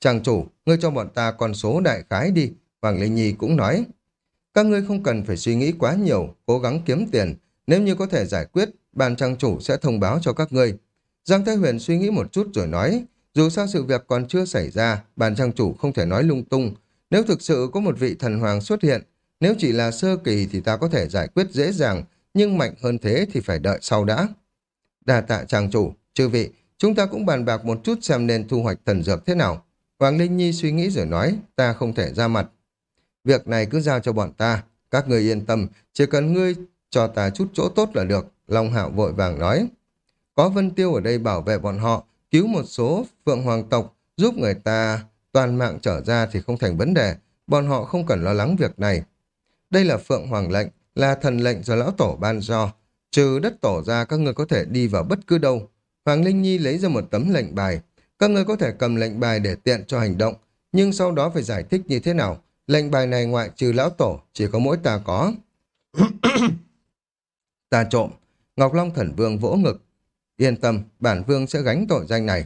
Chàng chủ, ngươi cho bọn ta con số đại khái đi. Hoàng Linh Nhi cũng nói. Các ngươi không cần phải suy nghĩ quá nhiều, cố gắng kiếm tiền. Nếu như có thể giải quyết, ban trang chủ sẽ thông báo cho các ngươi. Giang Thái Huyền suy nghĩ một chút rồi nói, dù sao sự việc còn chưa xảy ra, ban trang chủ không thể nói lung tung. Nếu thực sự có một vị thần hoàng xuất hiện, nếu chỉ là sơ kỳ thì ta có thể giải quyết dễ dàng, nhưng mạnh hơn thế thì phải đợi sau đã. Đà tạ trang chủ, chư vị, chúng ta cũng bàn bạc một chút xem nên thu hoạch thần dược thế nào. Hoàng Linh Nhi suy nghĩ rồi nói, ta không thể ra mặt. Việc này cứ giao cho bọn ta, các người yên tâm, chỉ cần ngươi cho ta chút chỗ tốt là được, Long Hạo vội vàng nói. Có Vân Tiêu ở đây bảo vệ bọn họ, cứu một số phượng hoàng tộc, giúp người ta toàn mạng trở ra thì không thành vấn đề, bọn họ không cần lo lắng việc này. Đây là phượng hoàng lệnh, là thần lệnh do lão tổ ban do. Trừ đất tổ ra các người có thể đi vào bất cứ đâu. Hoàng Linh Nhi lấy ra một tấm lệnh bài. Các người có thể cầm lệnh bài để tiện cho hành động, nhưng sau đó phải giải thích như thế nào. Lệnh bài này ngoại trừ lão tổ, chỉ có mỗi ta có. ta trộm. Ngọc Long Thần Vương vỗ ngực. Yên tâm, bản vương sẽ gánh tội danh này.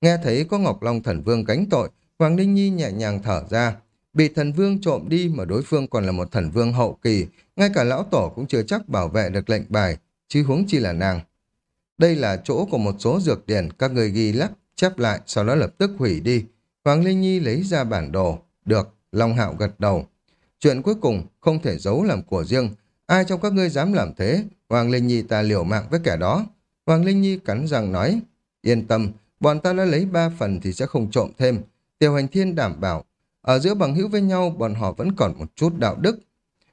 Nghe thấy có Ngọc Long Thần Vương gánh tội, Hoàng Linh Nhi nhẹ nhàng thở ra. Bị thần vương trộm đi mà đối phương còn là một thần vương hậu kỳ, ngay cả lão tổ cũng chưa chắc bảo vệ được lệnh bài, chứ huống chi là nàng. Đây là chỗ của một số dược điển, các người ghi lắp, chép lại, sau đó lập tức hủy đi. Hoàng Linh Nhi lấy ra bản đồ. Được, Long Hạo gật đầu. Chuyện cuối cùng không thể giấu làm của riêng. Ai trong các ngươi dám làm thế, Hoàng Linh Nhi ta liều mạng với kẻ đó. Hoàng Linh Nhi cắn răng nói, yên tâm, bọn ta đã lấy ba phần thì sẽ không trộm thêm. Tiểu hành thiên đảm bảo, ở giữa bằng hữu với nhau bọn họ vẫn còn một chút đạo đức.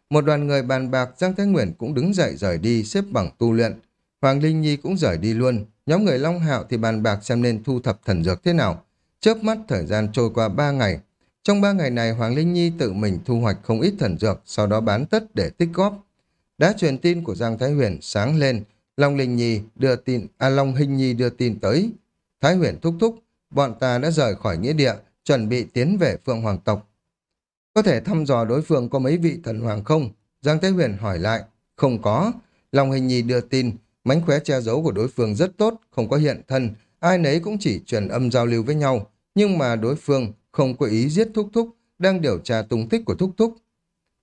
Một đoàn người bàn bạc Giang Thái Nguyễn cũng đứng dậy rời đi xếp bằng tu luyện. Hoàng Linh Nhi cũng rời đi luôn. Nhóm người Long Hạo thì bàn bạc xem nên thu thập thần dược thế nào. Chớp mắt thời gian trôi qua ba ngày. Trong ba ngày này Hoàng Linh Nhi tự mình thu hoạch không ít thần dược, sau đó bán tất để tích góp. Đã truyền tin của Giang Thái Huyền sáng lên, Long Linh Nhi đưa tin, à Long Hình Nhi đưa tin tới. Thái Huyền thúc thúc, bọn ta đã rời khỏi nghĩa địa, chuẩn bị tiến về Phượng Hoàng tộc. Có thể thăm dò đối phương có mấy vị thần hoàng không? Giang Thái Huyền hỏi lại. Không có. Long Hình Nhi đưa tin, mánh khóe che giấu của đối phương rất tốt, không có hiện thân, ai nấy cũng chỉ truyền âm giao lưu với nhau, nhưng mà đối phương không có ý giết Thúc Thúc, đang điều tra tung tích của Thúc Thúc.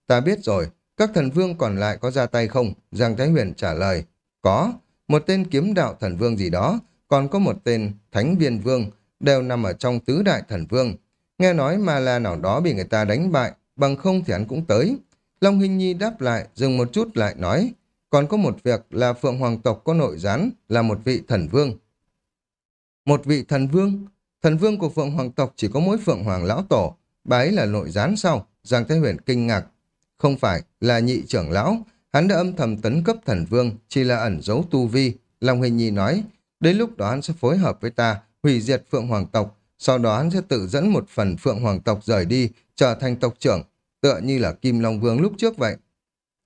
Ta biết rồi, các thần vương còn lại có ra tay không? Giang Thái Huyền trả lời. Có, một tên kiếm đạo thần vương gì đó, còn có một tên thánh viên vương, đều nằm ở trong tứ đại thần vương. Nghe nói mà là nào đó bị người ta đánh bại, bằng không thì hắn cũng tới. Long Hình Nhi đáp lại, dừng một chút lại nói, còn có một việc là Phượng Hoàng tộc có nội gián, là một vị thần vương. Một vị thần vương? Thần vương của Phượng Hoàng tộc chỉ có mỗi Phượng Hoàng lão tổ, bà ấy là nội gián sau Giang Thái Huyền kinh ngạc. Không phải, là nhị trưởng lão, hắn đã âm thầm tấn cấp thần vương, chỉ là ẩn giấu tu vi. Long Hình Nhi nói, đến lúc đó hắn sẽ phối hợp với ta, hủy diệt Phượng Hoàng tộc, sau đó hắn sẽ tự dẫn một phần Phượng Hoàng tộc rời đi, trở thành tộc trưởng, tựa như là Kim Long Vương lúc trước vậy.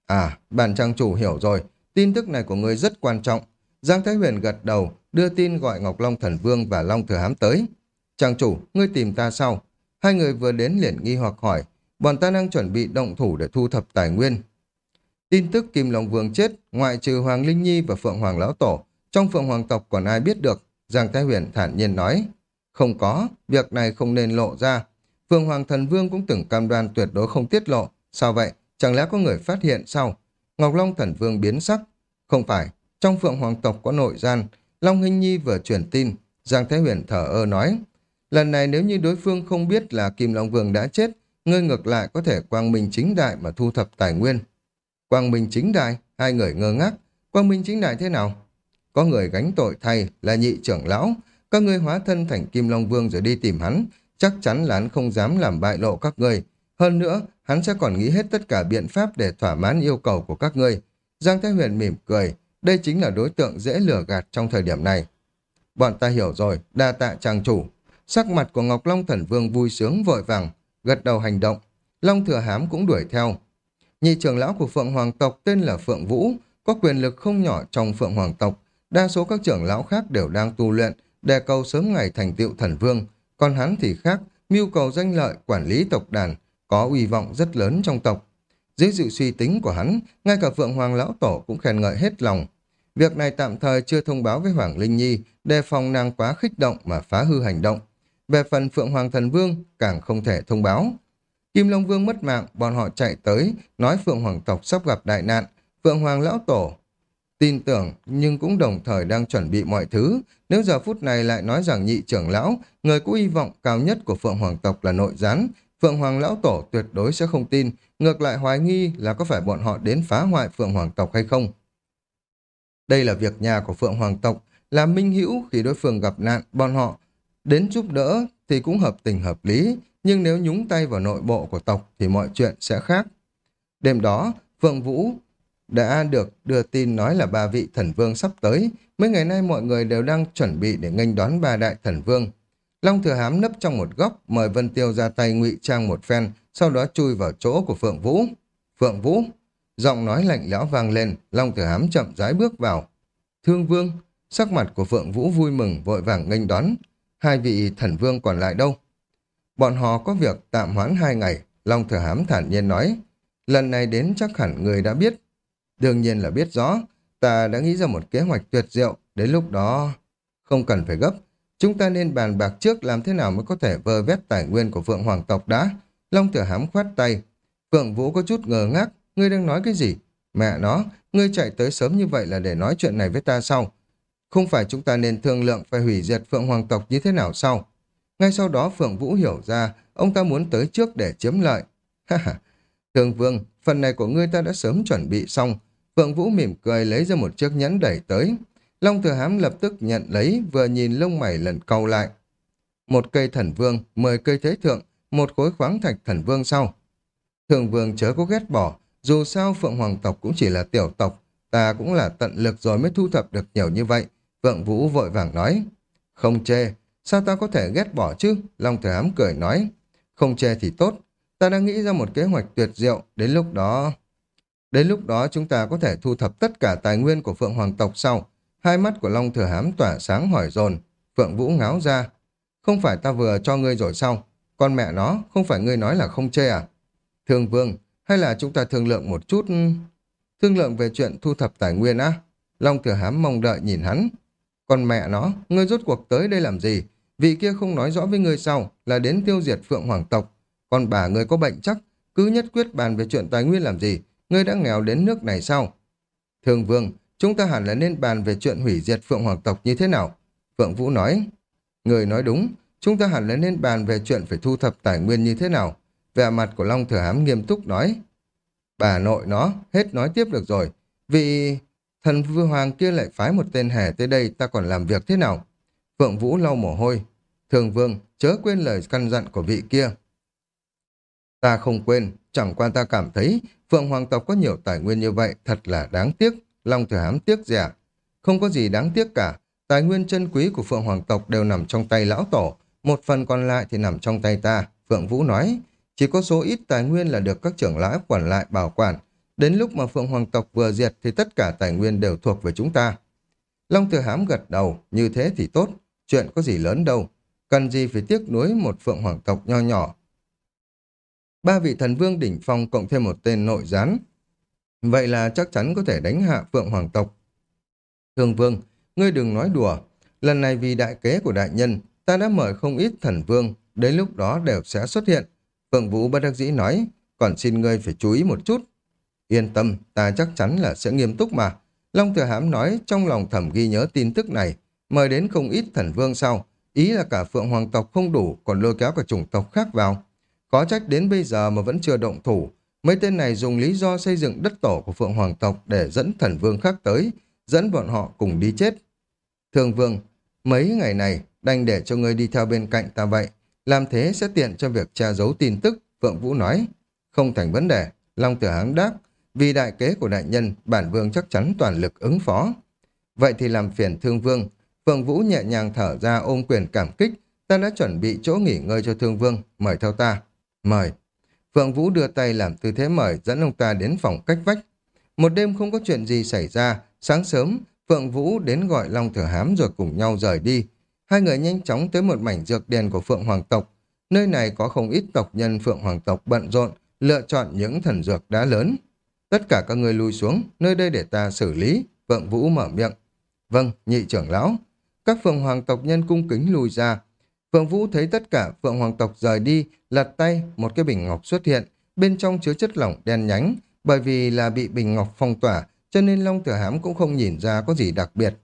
À, bản trang chủ hiểu rồi, tin tức này của ngươi rất quan trọng. Giang Thái Huyền gật đầu, đưa tin gọi Ngọc Long Thần Vương và Long Thừa Hám tới. Trang chủ, ngươi tìm ta sao? Hai người vừa đến liền nghi hoặc hỏi, bọn ta đang chuẩn bị động thủ để thu thập tài nguyên. Tin tức Kim Long Vương chết, ngoại trừ Hoàng Linh Nhi và Phượng Hoàng Lão Tổ, trong Phượng Hoàng tộc còn ai biết được, Giang Thái Huyền thản nhiên nói. Không có, việc này không nên lộ ra. Phượng Hoàng Thần Vương cũng từng cam đoan tuyệt đối không tiết lộ. Sao vậy? Chẳng lẽ có người phát hiện sao? Ngọc Long Thần Vương biến sắc. Không phải, trong Phượng Hoàng tộc có nội gian. Long Hinh Nhi vừa truyền tin. Giang Thái Huyền thở ơ nói. Lần này nếu như đối phương không biết là Kim Long Vương đã chết, ngươi ngược lại có thể quang minh chính đại mà thu thập tài nguyên. Quang minh chính đại, hai người ngơ ngác. Quang minh chính đại thế nào? Có người gánh tội thay là nhị trưởng lão, các ngươi hóa thân thành Kim Long Vương rồi đi tìm hắn, chắc chắn là hắn không dám làm bại lộ các ngươi. Hơn nữa, hắn sẽ còn nghĩ hết tất cả biện pháp để thỏa mãn yêu cầu của các ngươi. Giang Thái Huyền mỉm cười, đây chính là đối tượng dễ lừa gạt trong thời điểm này. Bọn ta hiểu rồi, đa tạ trang chủ. Sắc mặt của Ngọc Long Thần Vương vui sướng vội vàng, gật đầu hành động. Long Thừa Hám cũng đuổi theo. Nhị trưởng lão của Phượng Hoàng tộc tên là Phượng Vũ, có quyền lực không nhỏ trong Phượng Hoàng tộc. Đa số các trưởng lão khác đều đang tu luyện, đề cầu sớm ngày thành tựu thần vương. Còn hắn thì khác, mưu cầu danh lợi, quản lý tộc đàn, có uy vọng rất lớn trong tộc. Dưới sự suy tính của hắn, ngay cả Phượng Hoàng Lão Tổ cũng khen ngợi hết lòng. Việc này tạm thời chưa thông báo với Hoàng Linh Nhi, đề phòng nàng quá khích động mà phá hư hành động. Về phần Phượng Hoàng Thần Vương, càng không thể thông báo. Kim Long Vương mất mạng, bọn họ chạy tới, nói Phượng Hoàng tộc sắp gặp đại nạn. Phượng Hoàng Lão Tổ tin tưởng nhưng cũng đồng thời đang chuẩn bị mọi thứ. Nếu giờ phút này lại nói rằng nhị trưởng lão, người có hy vọng cao nhất của Phượng Hoàng tộc là nội gián, Phượng Hoàng Lão Tổ tuyệt đối sẽ không tin, ngược lại hoài nghi là có phải bọn họ đến phá hoại Phượng Hoàng tộc hay không. Đây là việc nhà của Phượng Hoàng tộc, là minh hữu khi đối phương gặp nạn, bọn họ đến giúp đỡ thì cũng hợp tình hợp lý, nhưng nếu nhúng tay vào nội bộ của tộc thì mọi chuyện sẽ khác. Đêm đó, Phượng Vũ đã được đưa tin nói là ba vị thần vương sắp tới. Mấy ngày nay mọi người đều đang chuẩn bị để nghênh đón ba đại thần vương. Long thừa hám nấp trong một góc, mời Vân Tiêu ra tay ngụy trang một phen, sau đó chui vào chỗ của Phượng Vũ. Phượng Vũ! Giọng nói lạnh lẽo vang lên, Long thừa hám chậm rãi bước vào. Thương vương! Sắc mặt của Phượng Vũ vui mừng, vội vàng nghênh đón. Hai vị thần vương còn lại đâu? Bọn họ có việc tạm hoãn hai ngày, Long thừa hám thản nhiên nói. Lần này đến chắc hẳn người đã biết, Đương nhiên là biết rõ, ta đã nghĩ ra một kế hoạch tuyệt diệu, đến lúc đó không cần phải gấp. Chúng ta nên bàn bạc trước làm thế nào mới có thể vơ vét tài nguyên của Phượng Hoàng tộc đã. Long Thừa Hám khoát tay. Phượng Vũ có chút ngờ ngác, ngươi đang nói cái gì? Mẹ nó, ngươi chạy tới sớm như vậy là để nói chuyện này với ta sau. Không phải chúng ta nên thương lượng phải hủy diệt Phượng Hoàng tộc như thế nào sau? Ngay sau đó Phượng Vũ hiểu ra, ông ta muốn tới trước để chiếm lợi. Ha ha, Thường Vương, phần này của ngươi ta đã sớm chuẩn bị xong, Phượng Vũ mỉm cười lấy ra một chiếc nhẫn đẩy tới. Long Thừa Hám lập tức nhận lấy, vừa nhìn lông mày lần câu lại. Một cây thần vương, mười cây thế thượng, một khối khoáng thạch thần vương sau. Thường vương chớ có ghét bỏ, dù sao Phượng Hoàng tộc cũng chỉ là tiểu tộc, ta cũng là tận lực rồi mới thu thập được nhiều như vậy. Vượng Vũ vội vàng nói. Không chê, sao ta có thể ghét bỏ chứ? Long Thừa Hám cười nói. Không chê thì tốt, ta đã nghĩ ra một kế hoạch tuyệt diệu, đến lúc đó... Đến lúc đó chúng ta có thể thu thập tất cả tài nguyên của Phượng Hoàng tộc sau. Hai mắt của Long Thừa Hám tỏa sáng hỏi dồn Phượng Vũ ngáo ra. Không phải ta vừa cho ngươi rồi sao? Con mẹ nó, không phải ngươi nói là không chê à? Thương Vương, hay là chúng ta thương lượng một chút... Thương lượng về chuyện thu thập tài nguyên á? Long Thừa Hám mong đợi nhìn hắn. Con mẹ nó, ngươi rốt cuộc tới đây làm gì? Vị kia không nói rõ với ngươi sau là đến tiêu diệt Phượng Hoàng tộc. Còn bà ngươi có bệnh chắc, cứ nhất quyết bàn về chuyện tài nguyên làm gì? ngươi đã nghèo đến nước này sao? Thường vương, chúng ta hẳn là nên bàn về chuyện hủy diệt Phượng Hoàng tộc như thế nào? Phượng Vũ nói, người nói đúng, chúng ta hẳn là nên bàn về chuyện phải thu thập tài nguyên như thế nào? Vẻ mặt của Long Thừa Hám nghiêm túc nói, bà nội nó, hết nói tiếp được rồi, vì thần vua hoàng kia lại phái một tên hề tới đây ta còn làm việc thế nào? Phượng Vũ lau mồ hôi, thường vương, chớ quên lời căn dặn của vị kia. Ta không quên, chẳng qua ta cảm thấy Phượng Hoàng tộc có nhiều tài nguyên như vậy thật là đáng tiếc. Long Thừa Hám tiếc rẻ. Không có gì đáng tiếc cả. Tài nguyên chân quý của Phượng Hoàng tộc đều nằm trong tay lão tổ. Một phần còn lại thì nằm trong tay ta. Phượng Vũ nói. Chỉ có số ít tài nguyên là được các trưởng lão quản lại bảo quản. Đến lúc mà Phượng Hoàng tộc vừa diệt thì tất cả tài nguyên đều thuộc về chúng ta. Long Thừa Hám gật đầu. Như thế thì tốt. Chuyện có gì lớn đâu. Cần gì phải tiếc nuối một Phượng Hoàng tộc nho nhỏ ba vị thần vương đỉnh phong cộng thêm một tên nội gián. Vậy là chắc chắn có thể đánh hạ Phượng Hoàng tộc. Thương vương, ngươi đừng nói đùa. Lần này vì đại kế của đại nhân, ta đã mời không ít thần vương, đến lúc đó đều sẽ xuất hiện. Phượng Vũ bất đắc dĩ nói, còn xin ngươi phải chú ý một chút. Yên tâm, ta chắc chắn là sẽ nghiêm túc mà. Long Thừa Hãm nói trong lòng thầm ghi nhớ tin tức này, mời đến không ít thần vương sau. Ý là cả Phượng Hoàng tộc không đủ, còn lôi kéo cả chủng tộc khác vào. Có trách đến bây giờ mà vẫn chưa động thủ. Mấy tên này dùng lý do xây dựng đất tổ của Phượng Hoàng tộc để dẫn thần vương khác tới, dẫn bọn họ cùng đi chết. Thường vương, mấy ngày này đành để cho ngươi đi theo bên cạnh ta vậy. Làm thế sẽ tiện cho việc tra giấu tin tức, Phượng Vũ nói. Không thành vấn đề, Long Tử Háng đáp. Vì đại kế của đại nhân, bản vương chắc chắn toàn lực ứng phó. Vậy thì làm phiền thương vương. Phượng Vũ nhẹ nhàng thở ra ôm quyền cảm kích. Ta đã chuẩn bị chỗ nghỉ ngơi cho thương vương, mời theo ta. Mời. Phượng Vũ đưa tay làm tư thế mời dẫn ông ta đến phòng cách vách. Một đêm không có chuyện gì xảy ra, sáng sớm Phượng Vũ đến gọi Long Thừa Hám rồi cùng nhau rời đi. Hai người nhanh chóng tới một mảnh dược điền của Phượng Hoàng tộc. Nơi này có không ít tộc nhân Phượng Hoàng tộc bận rộn, lựa chọn những thần dược đá lớn. Tất cả các người lùi xuống, nơi đây để ta xử lý. vượng Vũ mở miệng. Vâng, nhị trưởng lão. Các Phượng Hoàng tộc nhân cung kính lùi ra. Phượng Vũ thấy tất cả Phượng Hoàng tộc rời đi, lật tay, một cái bình ngọc xuất hiện, bên trong chứa chất lỏng đen nhánh, bởi vì là bị bình ngọc phong tỏa, cho nên Long Thừa Hám cũng không nhìn ra có gì đặc biệt.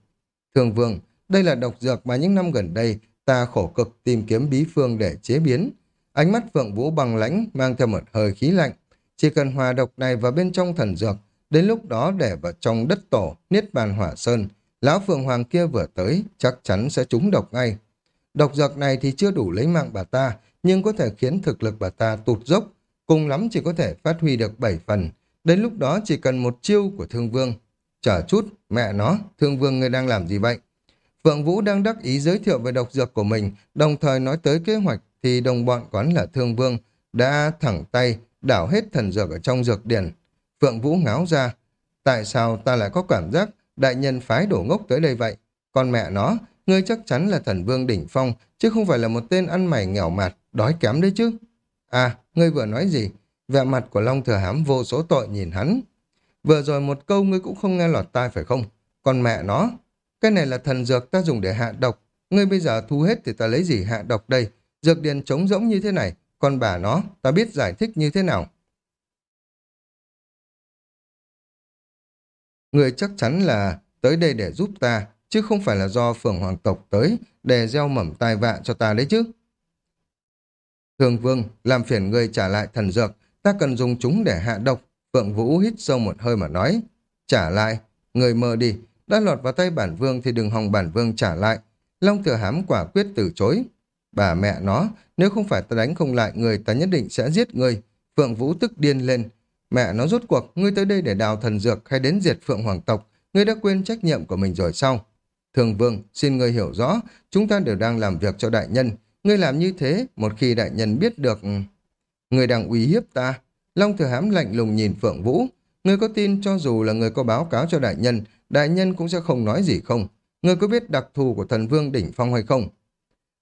Thường Vương, đây là độc dược mà những năm gần đây ta khổ cực tìm kiếm bí phương để chế biến. Ánh mắt Phượng Vũ bằng lãnh mang theo một hơi khí lạnh. Chỉ cần hòa độc này vào bên trong thần dược, đến lúc đó để vào trong đất tổ, niết bàn hỏa sơn, lão Phượng Hoàng kia vừa tới, chắc chắn sẽ trúng độc ngay. Độc dược này thì chưa đủ lấy mạng bà ta, nhưng có thể khiến thực lực bà ta tụt dốc, cùng lắm chỉ có thể phát huy được 7 phần. Đến lúc đó chỉ cần một chiêu của Thương Vương. Chờ chút, mẹ nó, Thương Vương người đang làm gì vậy? Phượng Vũ đang đắc ý giới thiệu về độc dược của mình, đồng thời nói tới kế hoạch thì đồng bọn quán là Thương Vương đã thẳng tay đảo hết thần dược ở trong dược điển. Phượng Vũ ngáo ra, tại sao ta lại có cảm giác đại nhân phái đổ ngốc tới đây vậy? Con mẹ nó, ngươi chắc chắn là thần vương đỉnh phong, chứ không phải là một tên ăn mày nghèo mạt, đói kém đấy chứ. À, ngươi vừa nói gì? Vẻ mặt của Long Thừa Hám vô số tội nhìn hắn. Vừa rồi một câu ngươi cũng không nghe lọt tai phải không? Con mẹ nó, cái này là thần dược ta dùng để hạ độc. Ngươi bây giờ thu hết thì ta lấy gì hạ độc đây? Dược điền trống rỗng như thế này, con bà nó, ta biết giải thích như thế nào. Người chắc chắn là tới đây để giúp ta, chứ không phải là do phường hoàng tộc tới để gieo mầm tai vạ cho ta đấy chứ. Thường vương, làm phiền người trả lại thần dược, ta cần dùng chúng để hạ độc. Phượng Vũ hít sâu một hơi mà nói, trả lại, người mơ đi, đã lọt vào tay bản vương thì đừng hòng bản vương trả lại. Long thừa hám quả quyết từ chối. Bà mẹ nó, nếu không phải ta đánh không lại người, ta nhất định sẽ giết người. Phượng Vũ tức điên lên. Mẹ nó rốt cuộc, ngươi tới đây để đào thần dược hay đến diệt Phượng Hoàng tộc, ngươi đã quên trách nhiệm của mình rồi sao? Thường Vương, xin ngươi hiểu rõ, chúng ta đều đang làm việc cho đại nhân. Ngươi làm như thế, một khi đại nhân biết được... Ừ, ngươi đang uy hiếp ta. Long Thừa Hám lạnh lùng nhìn Phượng Vũ. Ngươi có tin cho dù là người có báo cáo cho đại nhân, đại nhân cũng sẽ không nói gì không? Ngươi có biết đặc thù của thần vương đỉnh phong hay không?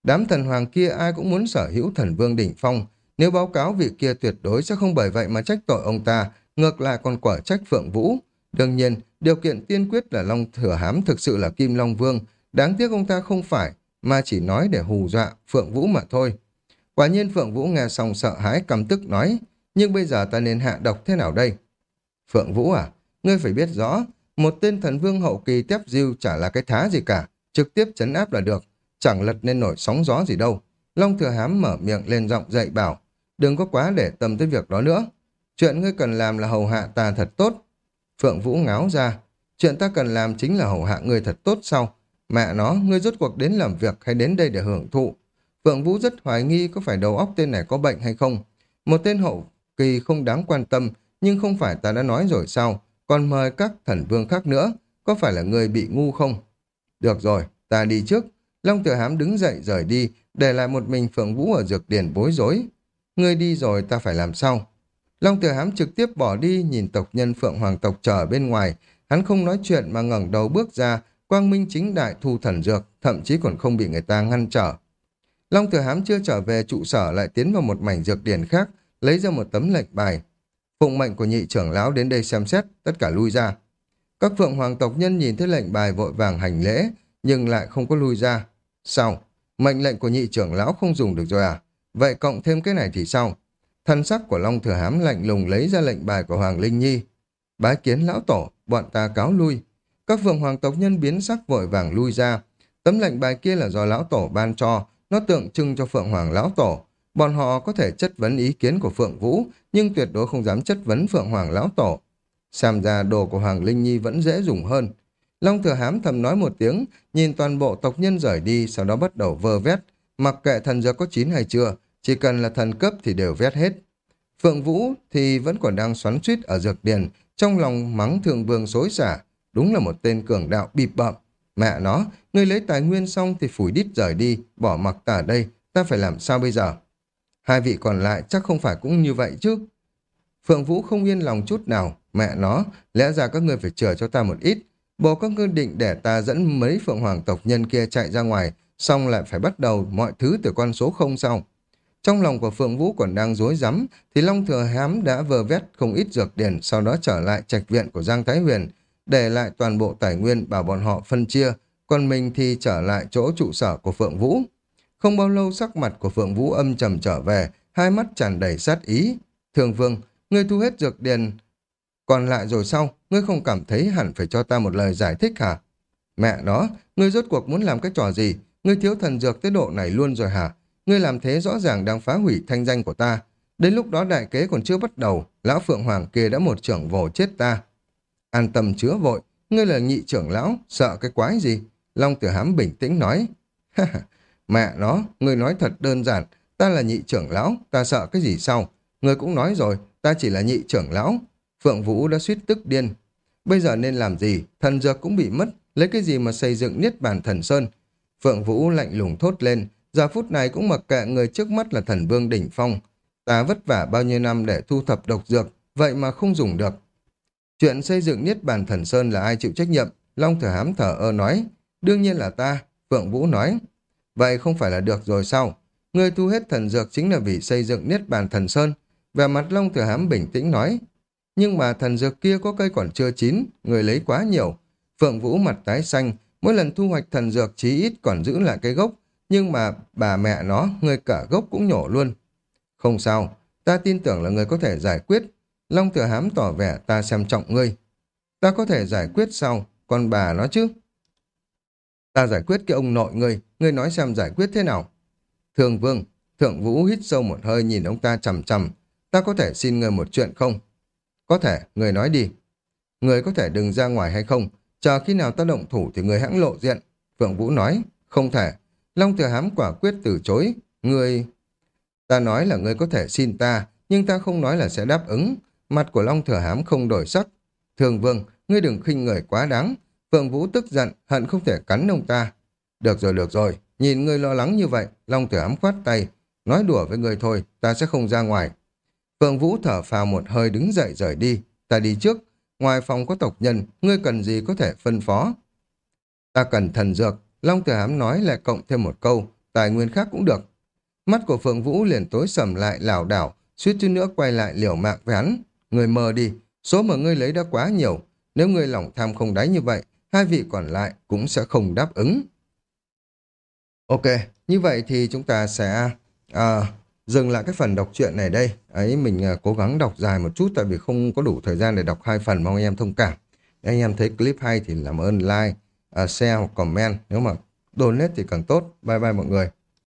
Đám thần hoàng kia ai cũng muốn sở hữu thần vương đỉnh phong. Nếu báo cáo vị kia tuyệt đối sẽ không bởi vậy mà trách tội ông ta, ngược lại còn quả trách Phượng Vũ. Đương nhiên, điều kiện tiên quyết là Long Thừa Hám thực sự là Kim Long Vương. Đáng tiếc ông ta không phải, mà chỉ nói để hù dọa Phượng Vũ mà thôi. Quả nhiên Phượng Vũ nghe xong sợ hãi cầm tức nói, nhưng bây giờ ta nên hạ độc thế nào đây? Phượng Vũ à, ngươi phải biết rõ, một tên thần vương hậu kỳ tép diêu chả là cái thá gì cả, trực tiếp chấn áp là được, chẳng lật nên nổi sóng gió gì đâu. Long thừa hám mở miệng lên giọng dạy bảo, đừng có quá để tâm tới việc đó nữa. Chuyện ngươi cần làm là hầu hạ ta thật tốt. Phượng Vũ ngáo ra, chuyện ta cần làm chính là hầu hạ ngươi thật tốt sau. Mẹ nó, ngươi rốt cuộc đến làm việc hay đến đây để hưởng thụ. Phượng Vũ rất hoài nghi có phải đầu óc tên này có bệnh hay không. Một tên hậu kỳ không đáng quan tâm, nhưng không phải ta đã nói rồi sao, còn mời các thần vương khác nữa, có phải là người bị ngu không? Được rồi, ta đi trước. Long Tử Hám đứng dậy rời đi, để lại một mình Phượng Vũ ở dược điển bối rối. Ngươi đi rồi ta phải làm sao? Long Tử Hám trực tiếp bỏ đi nhìn tộc nhân Phượng Hoàng tộc chờ bên ngoài. Hắn không nói chuyện mà ngẩng đầu bước ra, quang minh chính đại thu thần dược, thậm chí còn không bị người ta ngăn trở. Long Tử Hám chưa trở về trụ sở lại tiến vào một mảnh dược điển khác, lấy ra một tấm lệnh bài. Phụng mệnh của nhị trưởng lão đến đây xem xét, tất cả lui ra. Các phượng hoàng tộc nhân nhìn thấy lệnh bài vội vàng hành lễ, nhưng lại không có lui ra. Sao? Mệnh lệnh của nhị trưởng lão không dùng được rồi à? Vậy cộng thêm cái này thì sao? Thân sắc của Long Thừa Hám lạnh lùng lấy ra lệnh bài của Hoàng Linh Nhi. Bái kiến lão tổ, bọn ta cáo lui. Các phượng hoàng tộc nhân biến sắc vội vàng lui ra. Tấm lệnh bài kia là do lão tổ ban cho, nó tượng trưng cho phượng hoàng lão tổ. Bọn họ có thể chất vấn ý kiến của Phượng Vũ, nhưng tuyệt đối không dám chất vấn Phượng Hoàng Lão Tổ. Xem ra đồ của Hoàng Linh Nhi vẫn dễ dùng hơn. Long Thừa Hám thầm nói một tiếng, nhìn toàn bộ tộc nhân rời đi, sau đó bắt đầu vơ vét. Mặc kệ thần dược có chín hay chưa, chỉ cần là thần cấp thì đều vét hết. Phượng Vũ thì vẫn còn đang xoắn suýt ở dược điền, trong lòng mắng thường vương xối xả. Đúng là một tên cường đạo bịp bậm. Mẹ nó, ngươi lấy tài nguyên xong thì phủi đít rời đi, bỏ mặc ta ở đây, ta phải làm sao bây giờ? Hai vị còn lại chắc không phải cũng như vậy chứ. Phượng Vũ không yên lòng chút nào. Mẹ nó, lẽ ra các ngươi phải chờ cho ta một ít. Bộ các ngươi định để ta dẫn mấy Phượng Hoàng tộc nhân kia chạy ra ngoài, xong lại phải bắt đầu mọi thứ từ con số không sau. Trong lòng của Phượng Vũ còn đang rối rắm thì Long Thừa Hám đã vờ vét không ít dược điển, sau đó trở lại trạch viện của Giang Thái Huyền. để lại toàn bộ tài nguyên bảo bọn họ phân chia, còn mình thì trở lại chỗ trụ sở của Phượng Vũ. Không bao lâu sắc mặt của Phượng Vũ âm trầm trở về, hai mắt tràn đầy sát ý. Thường Vương, ngươi thu hết dược điền, còn lại rồi sau, ngươi không cảm thấy hẳn phải cho ta một lời giải thích hả? Mẹ nó, ngươi rốt cuộc muốn làm cái trò gì? Ngươi thiếu thần dược tới độ này luôn rồi hả? Ngươi làm thế rõ ràng đang phá hủy thanh danh của ta. Đến lúc đó đại kế còn chưa bắt đầu, lão Phượng Hoàng kia đã một trưởng vồ chết ta. An tâm chứa vội, ngươi là nhị trưởng lão, sợ cái quái gì? Long Tử Hám bình tĩnh nói. Mẹ nó, ngươi nói thật đơn giản, ta là nhị trưởng lão, ta sợ cái gì sao? Ngươi cũng nói rồi, ta chỉ là nhị trưởng lão. Phượng Vũ đã suýt tức điên. Bây giờ nên làm gì? Thần dược cũng bị mất, lấy cái gì mà xây dựng niết bàn thần sơn? Phượng Vũ lạnh lùng thốt lên, giờ phút này cũng mặc kệ người trước mắt là thần vương đỉnh phong. Ta vất vả bao nhiêu năm để thu thập độc dược, vậy mà không dùng được. Chuyện xây dựng niết bàn thần sơn là ai chịu trách nhiệm? Long thở hám thở ơ nói. Đương nhiên là ta, Phượng Vũ nói. Vậy không phải là được rồi sao? Người thu hết thần dược chính là vì xây dựng niết bàn thần sơn. Về mặt Long Thừa Hám bình tĩnh nói. Nhưng mà thần dược kia có cây còn chưa chín, người lấy quá nhiều. Phượng Vũ mặt tái xanh, mỗi lần thu hoạch thần dược chí ít còn giữ lại cái gốc, nhưng mà bà mẹ nó, người cả gốc cũng nhổ luôn. Không sao, ta tin tưởng là người có thể giải quyết. Long Thừa Hám tỏ vẻ ta xem trọng ngươi. Ta có thể giải quyết sao, còn bà nó chứ? Ta giải quyết cái ông nội ngươi, ngươi nói xem giải quyết thế nào. Thường Vương, Thượng Vũ hít sâu một hơi nhìn ông ta chầm chầm. Ta có thể xin ngươi một chuyện không? Có thể, người nói đi. Người có thể đừng ra ngoài hay không? Chờ khi nào ta động thủ thì người hãng lộ diện. Phượng Vũ nói, không thể. Long Thừa Hám quả quyết từ chối. Người... Ta nói là người có thể xin ta, nhưng ta không nói là sẽ đáp ứng. Mặt của Long Thừa Hám không đổi sắc. Thường Vương, ngươi đừng khinh người quá đáng. Phượng Vũ tức giận, hận không thể cắn ông ta. Được rồi, được rồi. Nhìn ngươi lo lắng như vậy, Long Thừa Hám khoát tay. Nói đùa với người thôi, ta sẽ không ra ngoài. Phượng Vũ thở phào một hơi đứng dậy rời đi. Ta đi trước. Ngoài phòng có tộc nhân, ngươi cần gì có thể phân phó. Ta cần thần dược. Long Tử Hám nói lại cộng thêm một câu. Tài nguyên khác cũng được. Mắt của Phượng Vũ liền tối sầm lại lảo đảo, suýt chút nữa quay lại liều mạng với hắn. Người mơ đi, số mà ngươi lấy đã quá nhiều. Nếu ngươi lòng tham không đáy như vậy, hai vị còn lại cũng sẽ không đáp ứng. Ok, như vậy thì chúng ta sẽ à, dừng lại cái phần đọc truyện này đây. Ấy mình à, cố gắng đọc dài một chút tại vì không có đủ thời gian để đọc hai phần mong anh em thông cảm. Anh em thấy clip hay thì làm ơn like, uh, share hoặc comment. Nếu mà donate thì càng tốt. Bye bye mọi người.